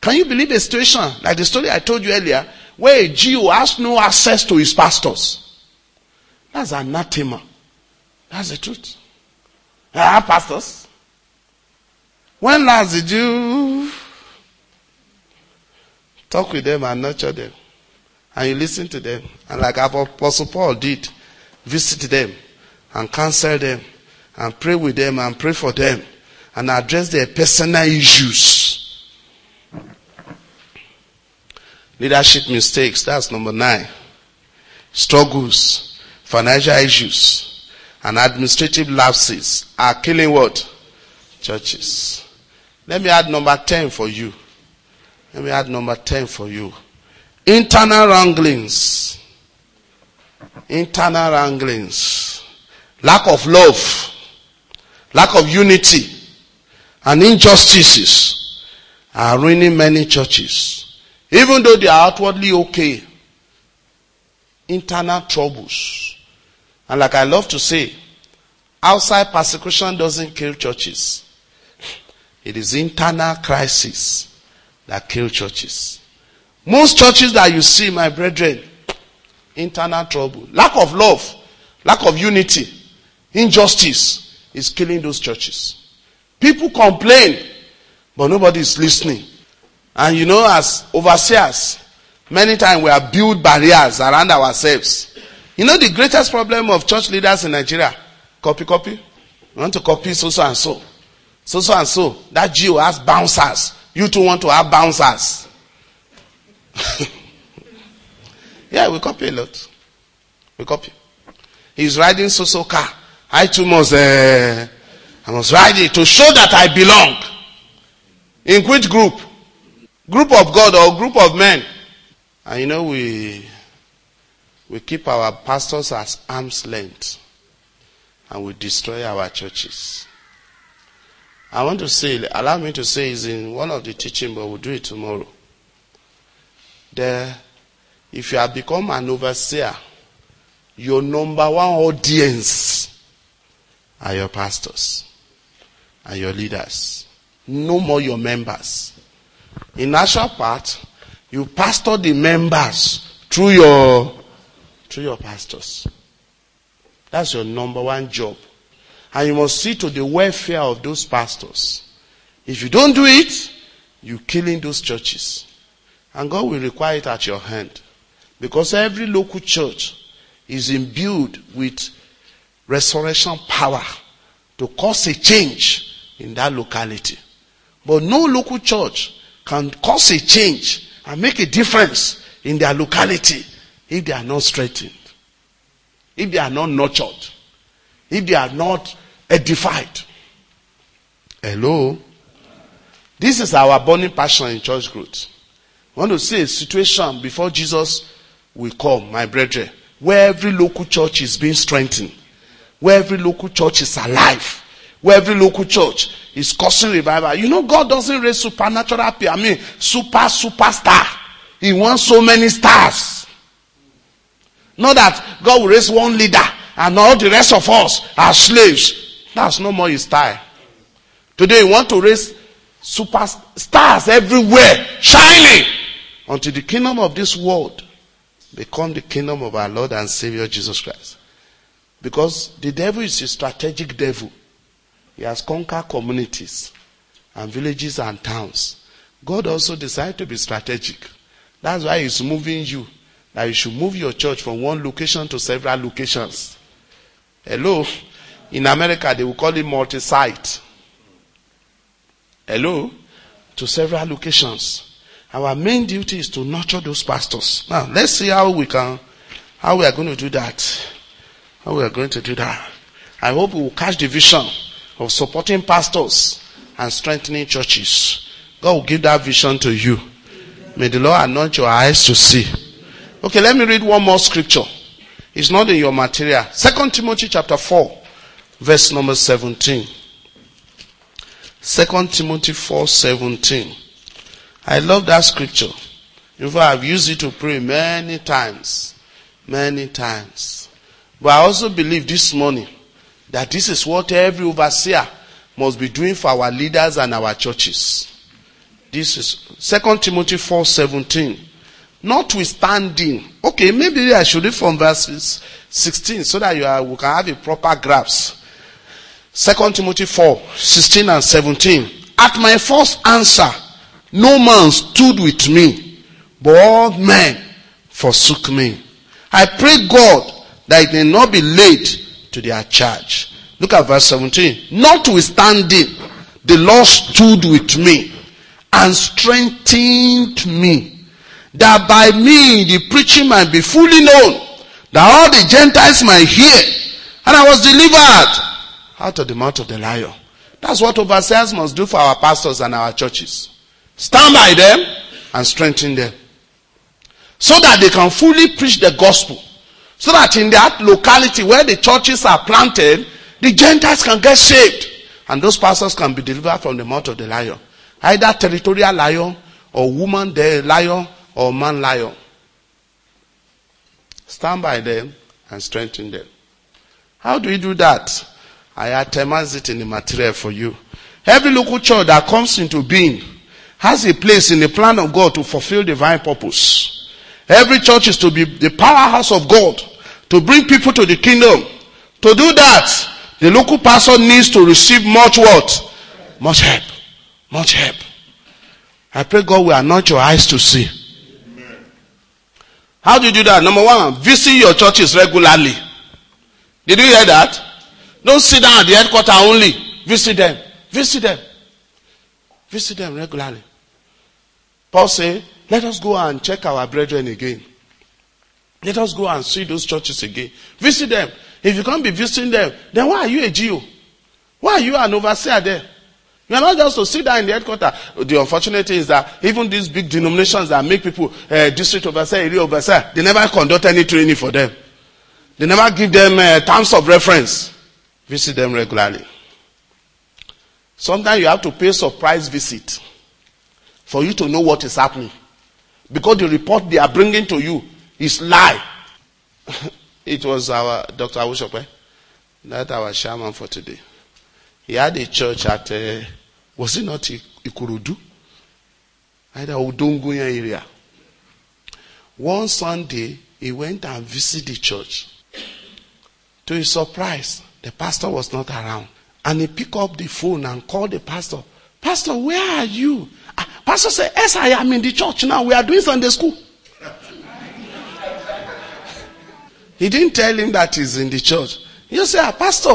A: Can you believe a situation like the story I told you earlier where a GO has no access to his pastors? That's anathema. That's the truth. Have pastors. When last did you talk with them and nurture them? And you listen to them. And like Apostle Paul did, visit them and counsel them and pray with them and pray for them and address their personal issues. Leadership mistakes, that's number nine. Struggles, financial issues, and administrative lapses are killing what? Churches. Let me add number 10 for you. Let me add number 10 for you. Internal wranglings. Internal wranglings. Lack of love. Lack of unity. And injustices are ruining many churches. Even though they are outwardly okay. Internal troubles. And like I love to say, outside persecution doesn't kill churches. It is internal crisis that kill churches. Most churches that you see, my brethren, internal trouble, lack of love, lack of unity, injustice is killing those churches. People complain, but nobody is listening. And you know, as overseers, many times we are build barriers around ourselves. You know the greatest problem of church leaders in Nigeria? Copy, copy. You want to copy so, so and so. So, so and so. That GO has bouncers. You two want to have bouncers. yeah, we copy a lot. We copy. He's riding so, so car. I too must, uh, I must ride it to show that I belong. In which group? Group of God or group of men? And you know, we, we keep our pastors as arm's length. And we destroy our churches. I want to say, allow me to say, is in one of the teaching, but we'll do it tomorrow. There, if you have become an overseer, your number one audience are your pastors and your leaders. No more your members. In actual part, you pastor the members through your through your pastors. That's your number one job. And you must see to the welfare of those pastors. If you don't do it, you're killing those churches. And God will require it at your hand. Because every local church is imbued with resurrection power to cause a change in that locality. But no local church can cause a change and make a difference in their locality if they are not strengthened, if they are not nurtured, if they are not edified. Hello? This is our burning passion in church growth. I want to see a situation before Jesus will come, my brethren, where every local church is being strengthened, where every local church is alive, where every local church is causing revival. You know, God doesn't raise supernatural people. I mean, super, superstar. He wants so many stars. Not that God will raise one leader and all the rest of us are slaves. That's no more his style. Today you want to raise superstars everywhere, shining, until the kingdom of this world become the kingdom of our Lord and Savior Jesus Christ. Because the devil is a strategic devil. He has conquered communities and villages and towns. God also decided to be strategic. That's why he's moving you. That you should move your church from one location to several locations. Hello? In America, they will call it multi-site. Hello? To several locations. Our main duty is to nurture those pastors. Now, let's see how we can, how we are going to do that. How we are going to do that. I hope we will catch the vision of supporting pastors and strengthening churches. God will give that vision to you. May the Lord anoint your eyes to see. Okay, let me read one more scripture. It's not in your material. Second Timothy chapter 4 verse number 17. 2 Timothy 4:17. I love that scripture. In fact, I've used it to pray many times. Many times. But I also believe this morning that this is what every overseer must be doing for our leaders and our churches. This is 2 Timothy 4:17. Notwithstanding, okay, maybe I should read from verse 16 so that you are, we can have a proper grasp. Second Timothy 4, 16 and 17. At my first answer, no man stood with me, but all men forsook me. I pray God that it may not be laid to their charge. Look at verse 17. Notwithstanding, the Lord stood with me and strengthened me, that by me the preaching might be fully known, that all the Gentiles might hear. And I was delivered out of the mouth of the lion. That's what overseers must do for our pastors and our churches. Stand by them and strengthen them. So that they can fully preach the gospel. So that in that locality where the churches are planted, the Gentiles can get saved. And those pastors can be delivered from the mouth of the lion. Either territorial lion, or woman the lion, or man lion. Stand by them and strengthen them. How do we do that? I itemize it in the material for you. Every local church that comes into being has a place in the plan of God to fulfill divine purpose. Every church is to be the powerhouse of God to bring people to the kingdom. To do that, the local pastor needs to receive much what? Much help. Much help. I pray God will anoint your eyes to see. How do you do that? Number one, visit your churches regularly. Did you hear that? Don't sit down at the headquarters only. Visit them. Visit them. Visit them regularly. Paul say, let us go and check our brethren again. Let us go and see those churches again. Visit them. If you can't be visiting them, then why are you a GO? Why are you an overseer there? You are not just to sit down in the headquarters. The unfortunate thing is that even these big denominations that make people uh, district overseer, area overseer, they never conduct any training for them. They never give them uh, terms of reference. Visit them regularly. Sometimes you have to pay surprise visit for you to know what is happening. Because the report they are bringing to you is lie. it was our Dr. Awushope, that our shaman for today. He had a church at, uh, was it not Ikorodu? Either Odogunyan area. One Sunday, he went and visited the church. To his surprise, the pastor was not around. And he picked up the phone and called the pastor. Pastor, where are you? Ah, pastor said, Yes, I am in the church now. We are doing Sunday school. he didn't tell him that he's in the church. He just said, ah, Pastor,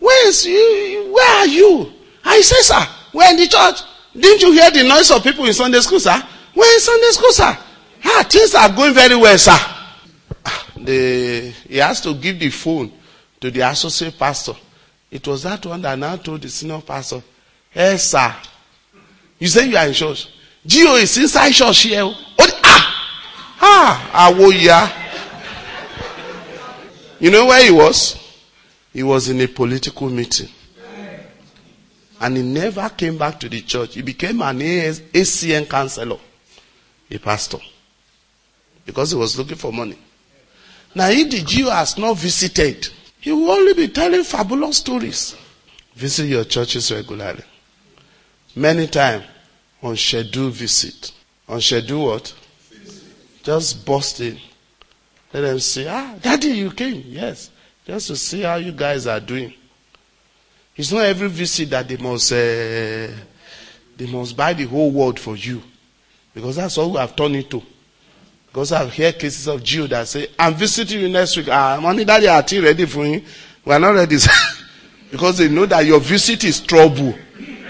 A: where is you? Where are you? I say, sir, we're in the church. Didn't you hear the noise of people in Sunday school, sir? We're in Sunday school, sir. Ah, things are going very well, sir. Ah, the, he has to give the phone to the associate pastor. It was that one that now told the senior pastor, Hey, sir, you say you are in church. GO is inside church here. Oh, ah, ah, awoya. You know where he was? He was in a political meeting. And he never came back to the church. He became an ACN counselor, a pastor. Because he was looking for money. Now, if the GO has not visited, he will only be telling fabulous stories. Visit your churches regularly. Many times on schedule visit. On schedule what? Just bust in. Let them say, ah, daddy, you came. Yes. Just to see how you guys are doing. It's not every visit that they must, uh, they must buy the whole world for you. Because that's all we have turned into. Because I've heard cases of GO that say, I'm visiting you next week. Ah, money daddy are still ready for you. We are not ready. because they know that your visit is trouble.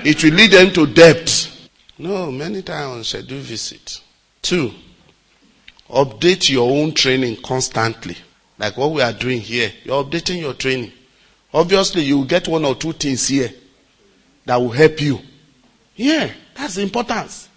A: It will lead them to debt. No, many times on schedule visit. Two, update your own training constantly. Like what we are doing here. You're updating your training. Obviously, you will get one or two things here that will help you. Yeah, that's the importance.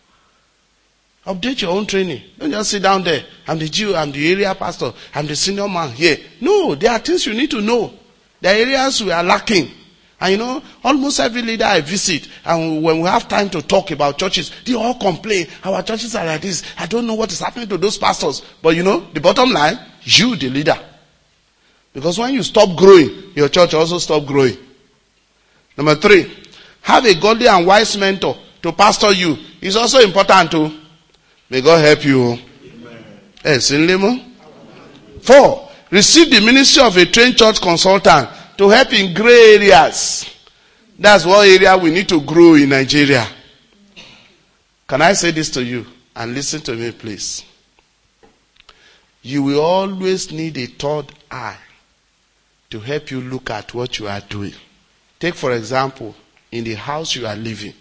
A: Update your own training. Don't just sit down there. I'm the GO, I'm the area pastor, I'm the senior man here. No, there are things you need to know. There are areas we are lacking. And you know, almost every leader I visit, and when we have time to talk about churches, they all complain, our churches are like this. I don't know what is happening to those pastors. But you know, the bottom line, you the leader. Because when you stop growing, your church also stop growing. Number three, have a godly and wise mentor to pastor you. It's also important to May God help you. Yes, in Four, receive the ministry of a trained church consultant to help in gray areas. That's one area we need to grow in Nigeria. Can I say this to you? And listen to me, please. You will always need a third eye to help you look at what you are doing. Take, for example, in the house you are living.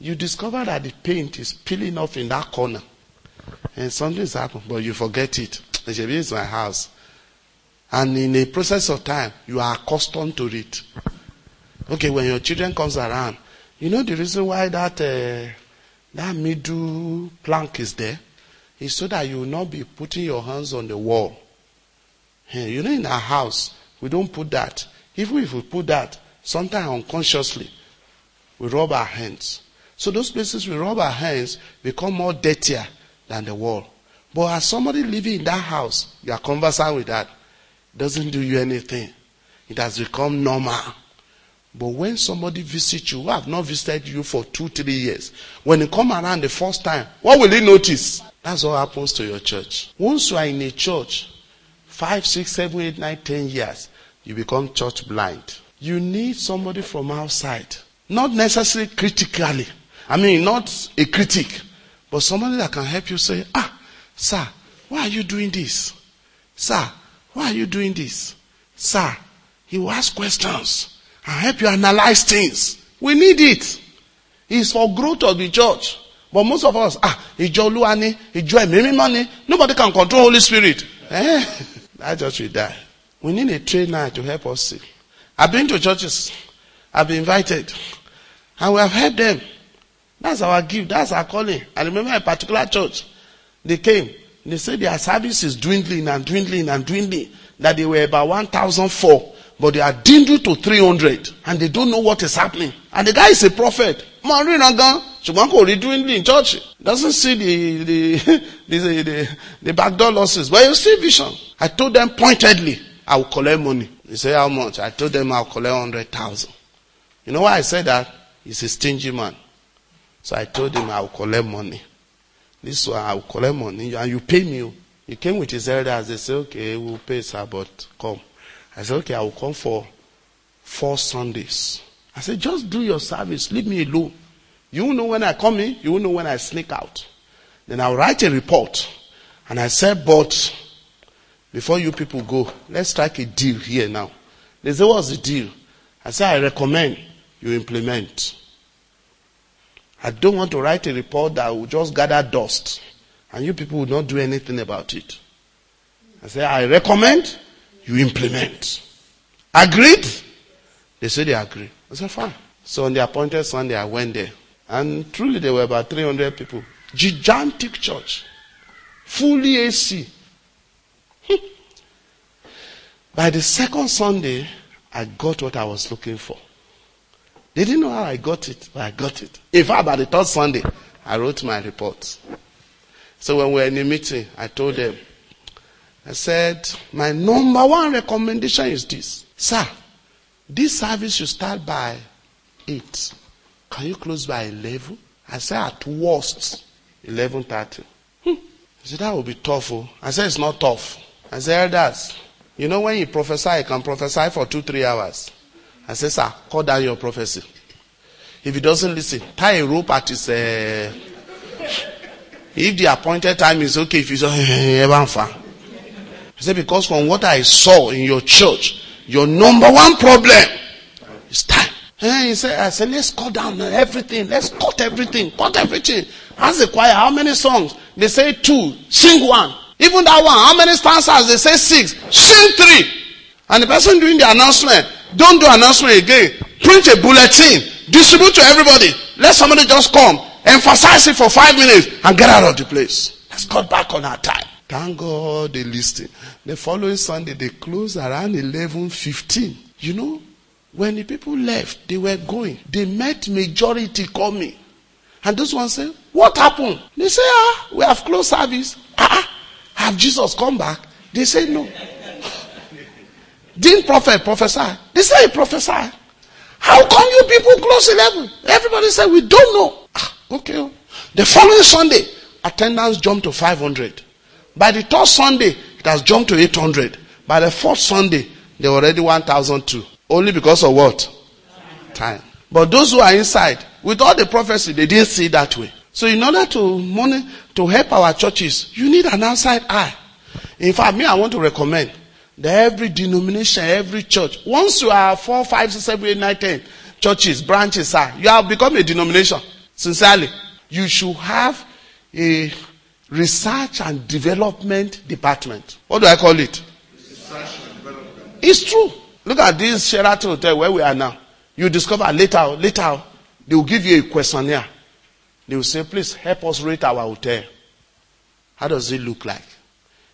A: You discover that the paint is peeling off in that corner. And something's happened, but you forget it. It's my house. And in a process of time, you are accustomed to it. Okay, when your children comes around, you know the reason why that uh, that middle plank is there is so that you will not be putting your hands on the wall. You know, in our house, we don't put that. Even if we put that, sometimes unconsciously, we rub our hands. So those places we rub our hands become more dirtier than the wall. But as somebody living in that house, you are conversant with that, doesn't do you anything. It has become normal. But when somebody visits you who have not visited you for two, three years, when you come around the first time, what will he notice? That's what happens to your church. Once you are in a church, five, six, seven, eight, nine, ten years, you become church blind. You need somebody from outside. Not necessarily critically. I mean, not a critic, but somebody that can help you say, ah, sir, why are you doing this? Sir, why are you doing this? Sir, he will ask questions and help you analyze things. We need it. It's for growth of the church. But most of us, ah, ìjọ Olúwa ni, ìjọ ẹ̀mí mímọ́ ni, nobody can control Holy Spirit. Eh? That just will die. We need a trainer to help us see. I've been to churches. I've been invited. And we have helped them. That's our gift. That's our calling. I remember a particular church. They came. They said their service is dwindling and dwindling and dwindling. That they were about 1,004 but they are dwindled to 300 and they don't know what is happening. And the guy is a prophet. Ṣùgbọ́n kò rí dwindling in church. Doesn't see the, the, the, the, the backdoor losses, but you see vision. I told them pointedly, I will collect money. They say how much? I told them I'll collect 100,000. You know why I said that? He's a stingy man. So I told him I will collect money. This one I will collect money and you pay me. Oh. He came with his elders. They say, okay, we'll pay sir, but come. I said, okay, I will come for four Sundays. I said, just do your service. Leave me alone. You know when I come in. You will know when I sneak out. Then I'll write a report. And I said, but before you people go, let's strike a deal here now. They say, what's the deal? I said, I recommend you implement. I don't want to write a report that will just gather dust and you people will not do anything about it. I say, I recommend you implement. Agreed? They say they agree. I said, fine. So on the appointed Sunday, I went there. And truly there were about 300 people. Gigantic church. Fully AC. Hmm. By the second Sunday, I got what I was looking for. They didn't know how I got it, but I got it. In fact, by the third Sunday, I wrote my report. So when we were in a meeting, I told them, I said, my number one recommendation is this. Sir, this service should start by 8. Can you close by 11? I said, at worst, 11.30. Hmm. He said, that would be tough. Oh. I said, it's not tough. I said, elders, you know when you prophesy, you can prophesy for two, three hours. I said, sir, call down your prophecy. If he doesn't listen, tie a rope at his, uh, if the appointed time is okay, if he's, uh, he said, because from what I saw in your church, your number one problem is time. And he said, I said, let's cut down everything. Let's cut everything. Cut everything. Ask the choir, how many songs? They say two. Sing one. Even that one, how many stanzas? They say six. Sing three. And the person doing the announcement, don't do announcement again. Print a bulletin. Distribute to everybody. Let somebody just come. Emphasize it for five minutes and get out of the place. Let's cut back on our time. Thank God they listened. The following Sunday, they closed around 11.15. You know, when the people left, they were going. They met majority coming. And those ones said, what happened? They say, ah, we have closed service. Ah, ah, have Jesus come back? They say no. Didn't prophet prophesy? They say he prophesied. How come you people close 11? Everybody said, we don't know. Ah, okay. The following Sunday, attendance jumped to 500. By the third Sunday, it has jumped to 800. By the fourth Sunday, they already 1,002. Only because of what? Time. But those who are inside, with all the prophecy, they didn't see that way. So in order to money, to help our churches, you need an outside eye. In fact, me, I want to recommend every denomination, every church, once you are four, five, six, seven, eight, nine, ten churches, branches are, you have become a denomination. Sincerely, you should have a research and development department. What do I call it? It's true. Look at this Sheraton Hotel where we are now. You discover later, later, they will give you a questionnaire. They will say, please help us rate our hotel. How does it look like?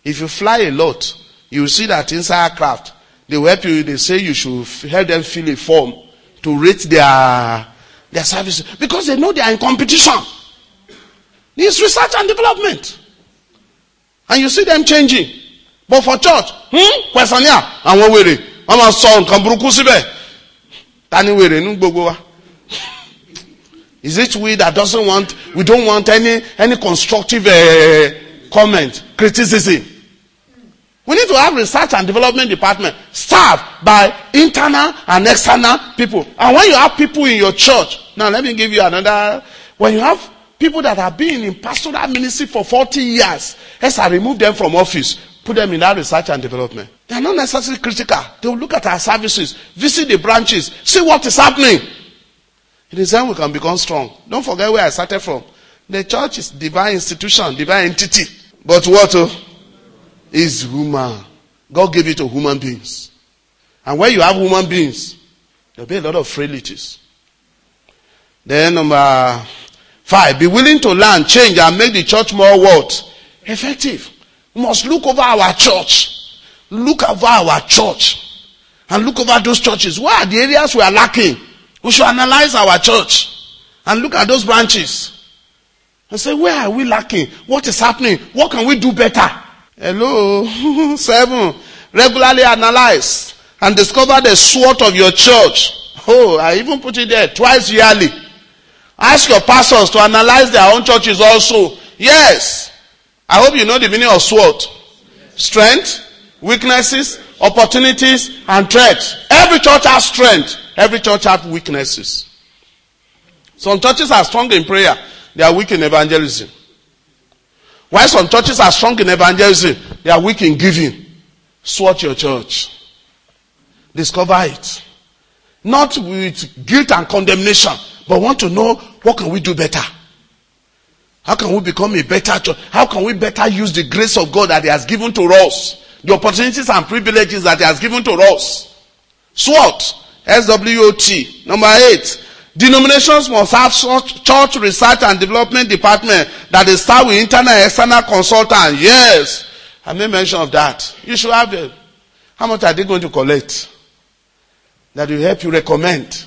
A: If you fly a lot, you see that inside craft, they help you, they say you should help them fill a form to rate their, their services. Because they know they are in competition. It's research and development. And you see them changing. But for church, hmm? questionnaire, àwọn wèrè, wọ́n máa sọ nǹkan burúkú síbẹ̀. Ta wèrè? Is it we that doesn't want, we don't want any, any constructive uh, comment, criticism? We need to have research and development department staffed by internal and external people. And when you have people in your church, now let me give you another, when you have people that have been in pastoral ministry for 40 years, as I remove them from office, put them in that research and development. They are not necessarily critical. They will look at our services, visit the branches, see what is happening. It is then we can become strong. Don't forget where I started from. The church is divine institution, divine entity. But what oh, is human? God gave it to human beings. And when you have human beings, there'll be a lot of frailties. Then number five, be willing to learn, change, and make the church more what? Effective. We must look over our church. Look over our church. And look over those churches. What are the areas we are lacking? We should analyze our church and look at those branches and say, where are we lacking? What is happening? What can we do better? Hello. Seven. Regularly analyze and discover the SWOT of your church. Oh, I even put it there twice yearly. Ask your pastors to analyze their own churches also. Yes. I hope you know the meaning of SWOT. Strength, weaknesses, opportunities, and threats. Every church has strength. Every church has weaknesses. Some churches are strong in prayer. They are weak in evangelism. While some churches are strong in evangelism, they are weak in giving. SWOT your church. Discover it. Not with guilt and condemnation, but want to know what can we do better. How can we become a better church? How can we better use the grace of God that He has given to us? The opportunities and privileges that He has given to us. SWOT. S-W-O-T. Number eight. Denominations must have church research and development department that they start with internal and external consultants. Yes. I made mention of that. You should have them. How much are they going to collect? That will help you recommend.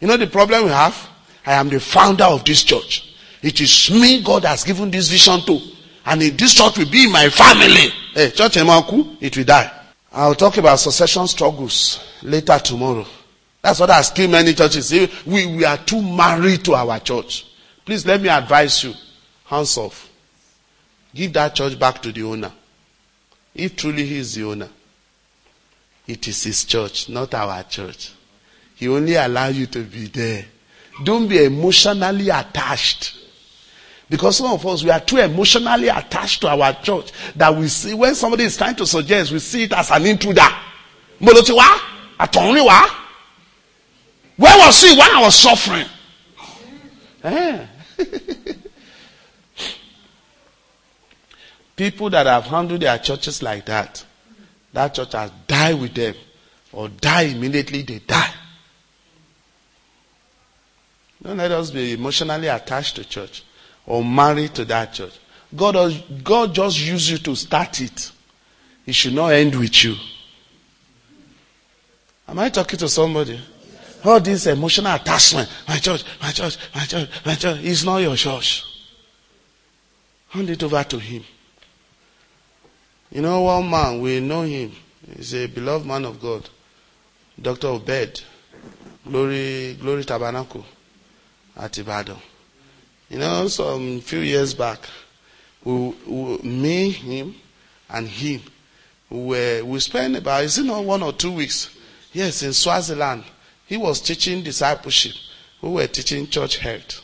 A: You know the problem we have? I am the founder of this church. It is me God has given this vision to. And this church will be my family. Hey, church Emaku, it will die. I'll talk about succession struggles later tomorrow. That's what has killed many churches. We, we are too married to our church. Please let me advise you. Hands off. Give that church back to the owner. If truly he is the owner. It is his church, not our church. He only allows you to be there. Don't be emotionally attached. Because some of us, we are too emotionally attached to our church that we see, when somebody is trying to suggest, we see it as an intruder. Molotiwa? Atonriwa? Where was he when I was suffering? Eh. People that have handled their churches like that, that church has died with them or die immediately they die. Don't let us be emotionally attached to church or married to that church. God, God just used you to start it. It should not end with you. Am I talking to somebody? All this emotional attachment. My church, my church, my church, my church. It's not your church. Hand it over to him. You know one man, we know him. He's a beloved man of God. Dr. Obed. Glory, Glory Tabernacle at Ibadan. You know, some few years back, we, we, me, him, and him, we, we spent about, is it not one or two weeks? Yes, in Swaziland. He was teaching discipleship. We were teaching church health.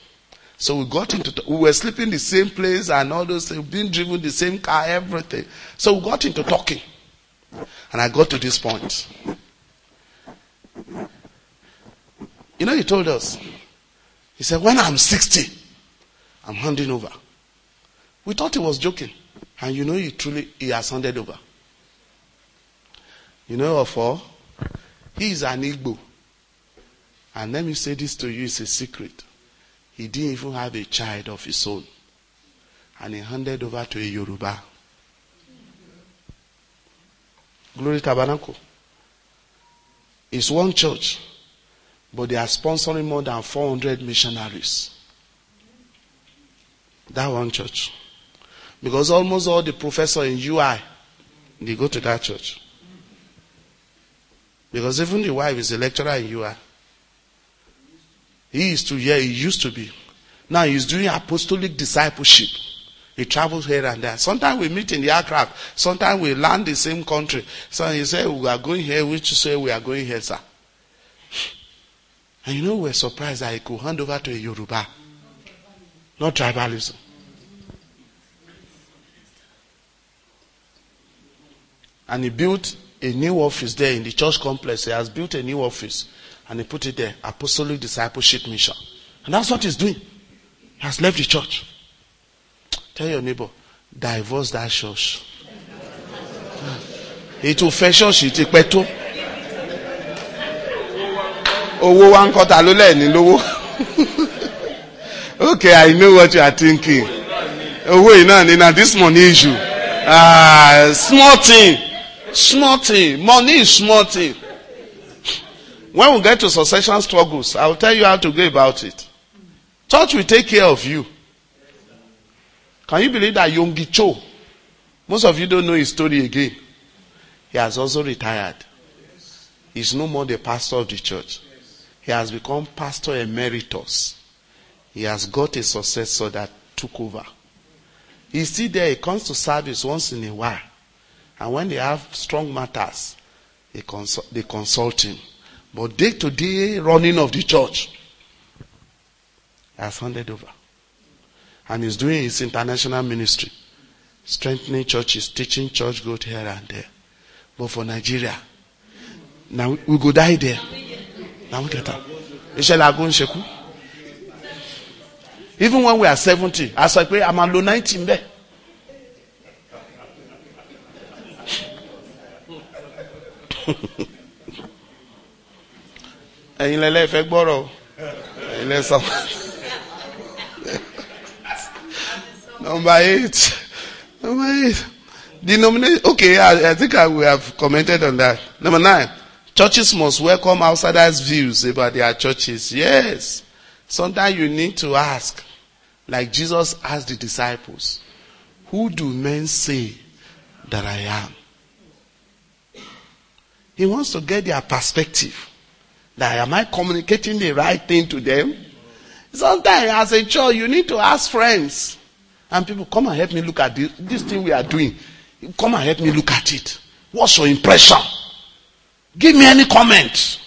A: So we got into, we were sleeping the same place and all those things, being driven the same car, everything. So we got into talking. And I got to this point. You know, he told us, he said, when I'm 60, I'm handing over. We thought he was joking. And you know, he truly, he has handed over. You know for? He is an Igbo. And let me say this to you, it's a secret. He didn't even have a child of his own. And he handed over to a Yoruba. Glory Tabernacle. It's one church, but they are sponsoring more than 400 missionaries. That one church. Because almost all the professors in UI, they go to that church. Because even the wife is a lecturer in UI. He used to, yeah, he used to be. Now he's doing apostolic discipleship. He travels here and there. Sometimes we meet in the aircraft. Sometimes we land the same country. So he said, we are going here, which say we are going here, sir. And you know, we're surprised that he could hand over to a Yoruba. Not tribalism. And he built a new office there in the church complex. He has built a new office and he put it there Apostolic Discipleship Mission. And that's what he's doing. He has left the church. Tell your neighbor, divorce that church. Ètò fẹ́ ṣọ́ọ̀ṣì ti pẹ́ tó. Owó wa ń kọ́ta ló lẹ́ẹ̀ni lówó. Okay, I know what you are thinking. Owó náà ni na this money issue. Ah, small thing. Small thing. Money is small thing. When we get to succession struggles, I will tell you how to go about it. Church will take care of you. Can you believe that Yonggi Cho? Most of you don't know his story again. He has also retired. He's no more the pastor of the church. He has become pastor emeritus. He has got a successor that took over. He's still there. He comes to service once in a while. And when they have strong matters, they consult, they consult him. But day to day running of the church has handed over. And he's doing his international ministry. Strengthening churches, teaching church growth here and there. But for Nigeria, now we go die there. Now we get up. Even when we are 70, as I say, I'm a low 19 there. Ẹ̀yin lẹ́lẹ́ fẹ́ gbọ́rọ̀ ẹ̀yin lẹ́ sọ. Number eight. Number eight. Denomination. Okay, I, I think I will have commented on that. Number nine. Churches must welcome outsiders' views about their churches. Yes. Sometimes you need to ask, like Jesus asked the disciples, Who do men say that I am? He wants to get their perspective. That am I communicating the right thing to them? Sometimes as a church, you need to ask friends. And people, come and help me look at this, this thing we are doing. Come and help me look at it. What's your impression? Give me any comment.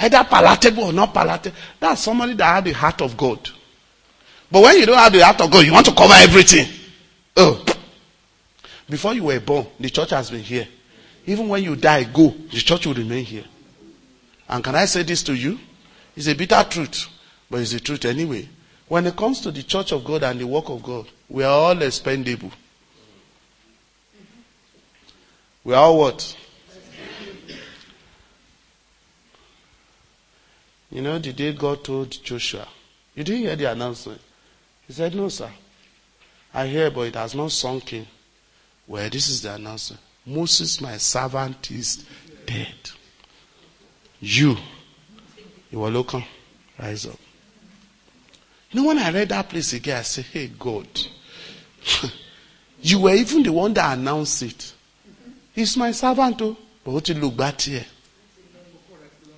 A: Either palatable or not palatable. That's somebody that had the heart of God. But when you don't have the heart of God, you want to cover everything. Oh. Before you were born, the church has been here. Even when you die, go. The church will remain here. And can I say this to you? It's a bitter truth, but it's the truth anyway. When it comes to the church of God and the work of God, we are all expendable. We are all what? You know, the day God told Joshua, you didn't hear the announcement. He said, No, sir. I hear, but it has not sunk in. Well, this is the announcement. Moses, my servant, is dead. You, you are local. Rise up. You know, when I read that place again, I said, Hey, God, you were even the one that announced it. He's my servant, too. But what you look back here?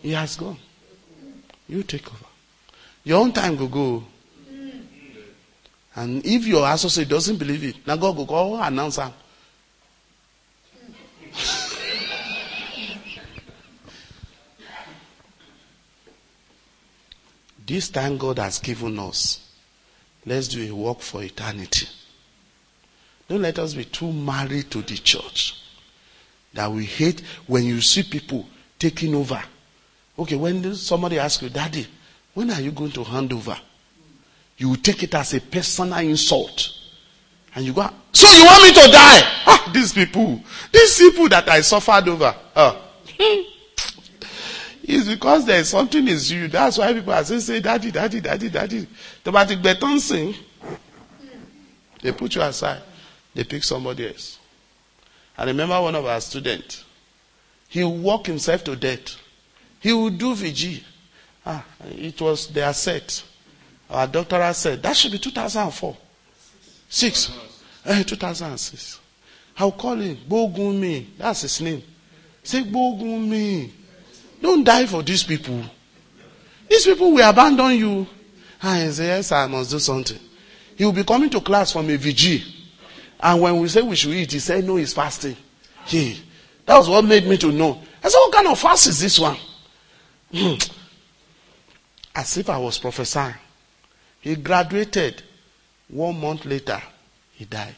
A: He has gone. You take over. Your own time will go. And if your associate doesn't believe it, now God will go announce him. this time God has given us, let's do a work for eternity. Don't let us be too married to the church. that we hate when you see people taking over. Okay, when somebody asks you, Daddy, when are you going to hand over? You take it as a personal insult. And you go, so you want me to die? Ah, these people, these people that I suffered over. Ah. it's because there is something is you. That's why people are saying, say, daddy, daddy, daddy, daddy. Automatic beton sing. They put you aside. They pick somebody else. I remember one of our students. He walk himself to death. He would do VG. Ah, it was their set. Our doctoral said that should be 2004. Six. Eh, 2006. I'll call him Bogumi. That's his name. Say Bogumi. Don't die for these people. These people will abandon you. He say, yes, I must do something. He will be coming to class from a VG. And when we say we should eat, he said, no, he's fasting. He, that was what made me to know. I said, what kind of fast is this one? As if I was prophesying. He graduated. One month later, he died.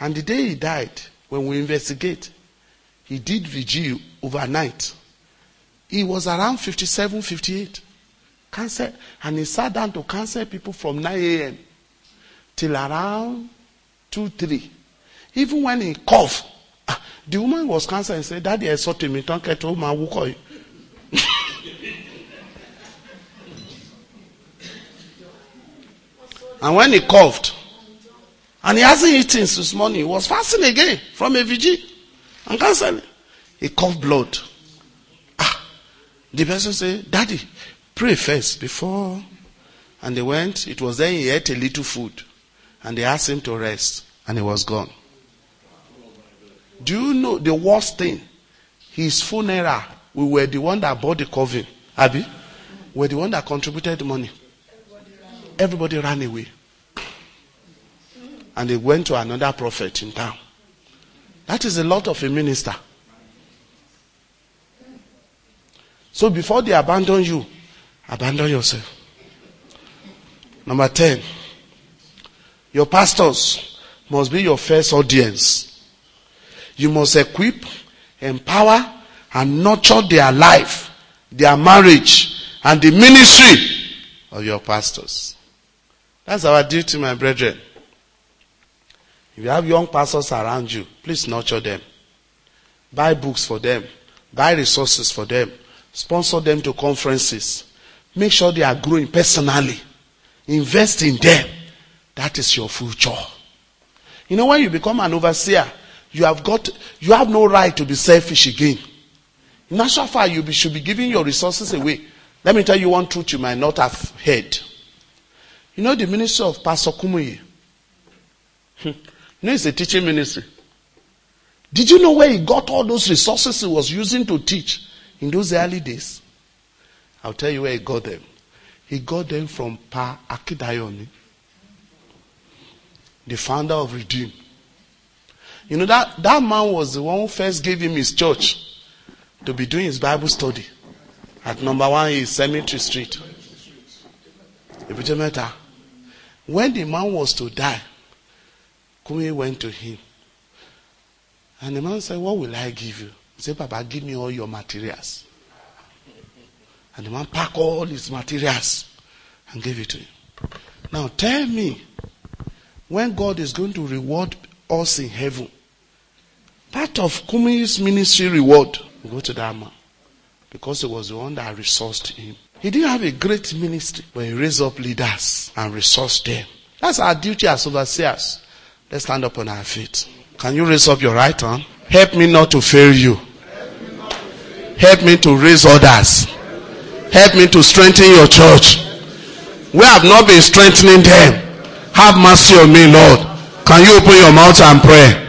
A: And the day he died, when we investigate, he did VG overnight. He was around 57, 58. Cancer, and he sat down to cancel people from 9 a.m. till around 2, 3. Even when he coughed, ah, the woman was cancer and said, Daddy, I saw to me, don't get to my And when he coughed, and he hasn't eaten since morning, he was fasting again from a VG and cancer. He coughed blood. The person said, Daddy, pray first before. And they went. It was then he ate a little food. And they asked him to rest. And he was gone. Do you know the worst thing? His funeral, we were the one that bought the coffin. Abby? We were the one that contributed the money. Everybody ran away and they went to another prophet in town. That is a lot of a minister. So before they abandon you, abandon yourself. Number 10. Your pastors must be your first audience. You must equip, empower, and nurture their life, their marriage, and the ministry of your pastors. That's our duty, my brethren. If you have young pastors around you, please nurture them. Buy books for them. Buy resources for them. Sponsor them to conferences. Make sure they are growing personally. Invest in them. That is your future. You know, when you become an overseer, you have got, you have no right to be selfish again. In actual fact, you should be giving your resources away. Let me tell you one truth you might not have heard. You know the ministry of Pastor Kumuyi? Hmm. You know, it's a teaching ministry. Did you know where he got all those resources he was using to teach in those early days? I'll tell you where he got them. He got them from Pa Akindayomi, the founder of Redeem. You know, that, that man was the one who first gave him his church to be doing his Bible study at number one is Cemetery Street. When the man was to die, Kumi went to him. And the man said, What will I give you? Said, Papa, give me all your materials. And the man packed all his materials and gave it to him. Now tell me, when God is going to reward us in heaven, part of Kumi's ministry reward will go to that man. Because he was the one that resourced him. He didn't have a great ministry, but he raised up leaders and resourced them. That's our duty as overseers. Let's stand up on our feet. Can you raise up your right hand? Help me not to fail you. Help me to raise others. Help me to strengthen your church. We have not been strengthening them. Have mercy on me, Lord. Can you open your mouth and pray?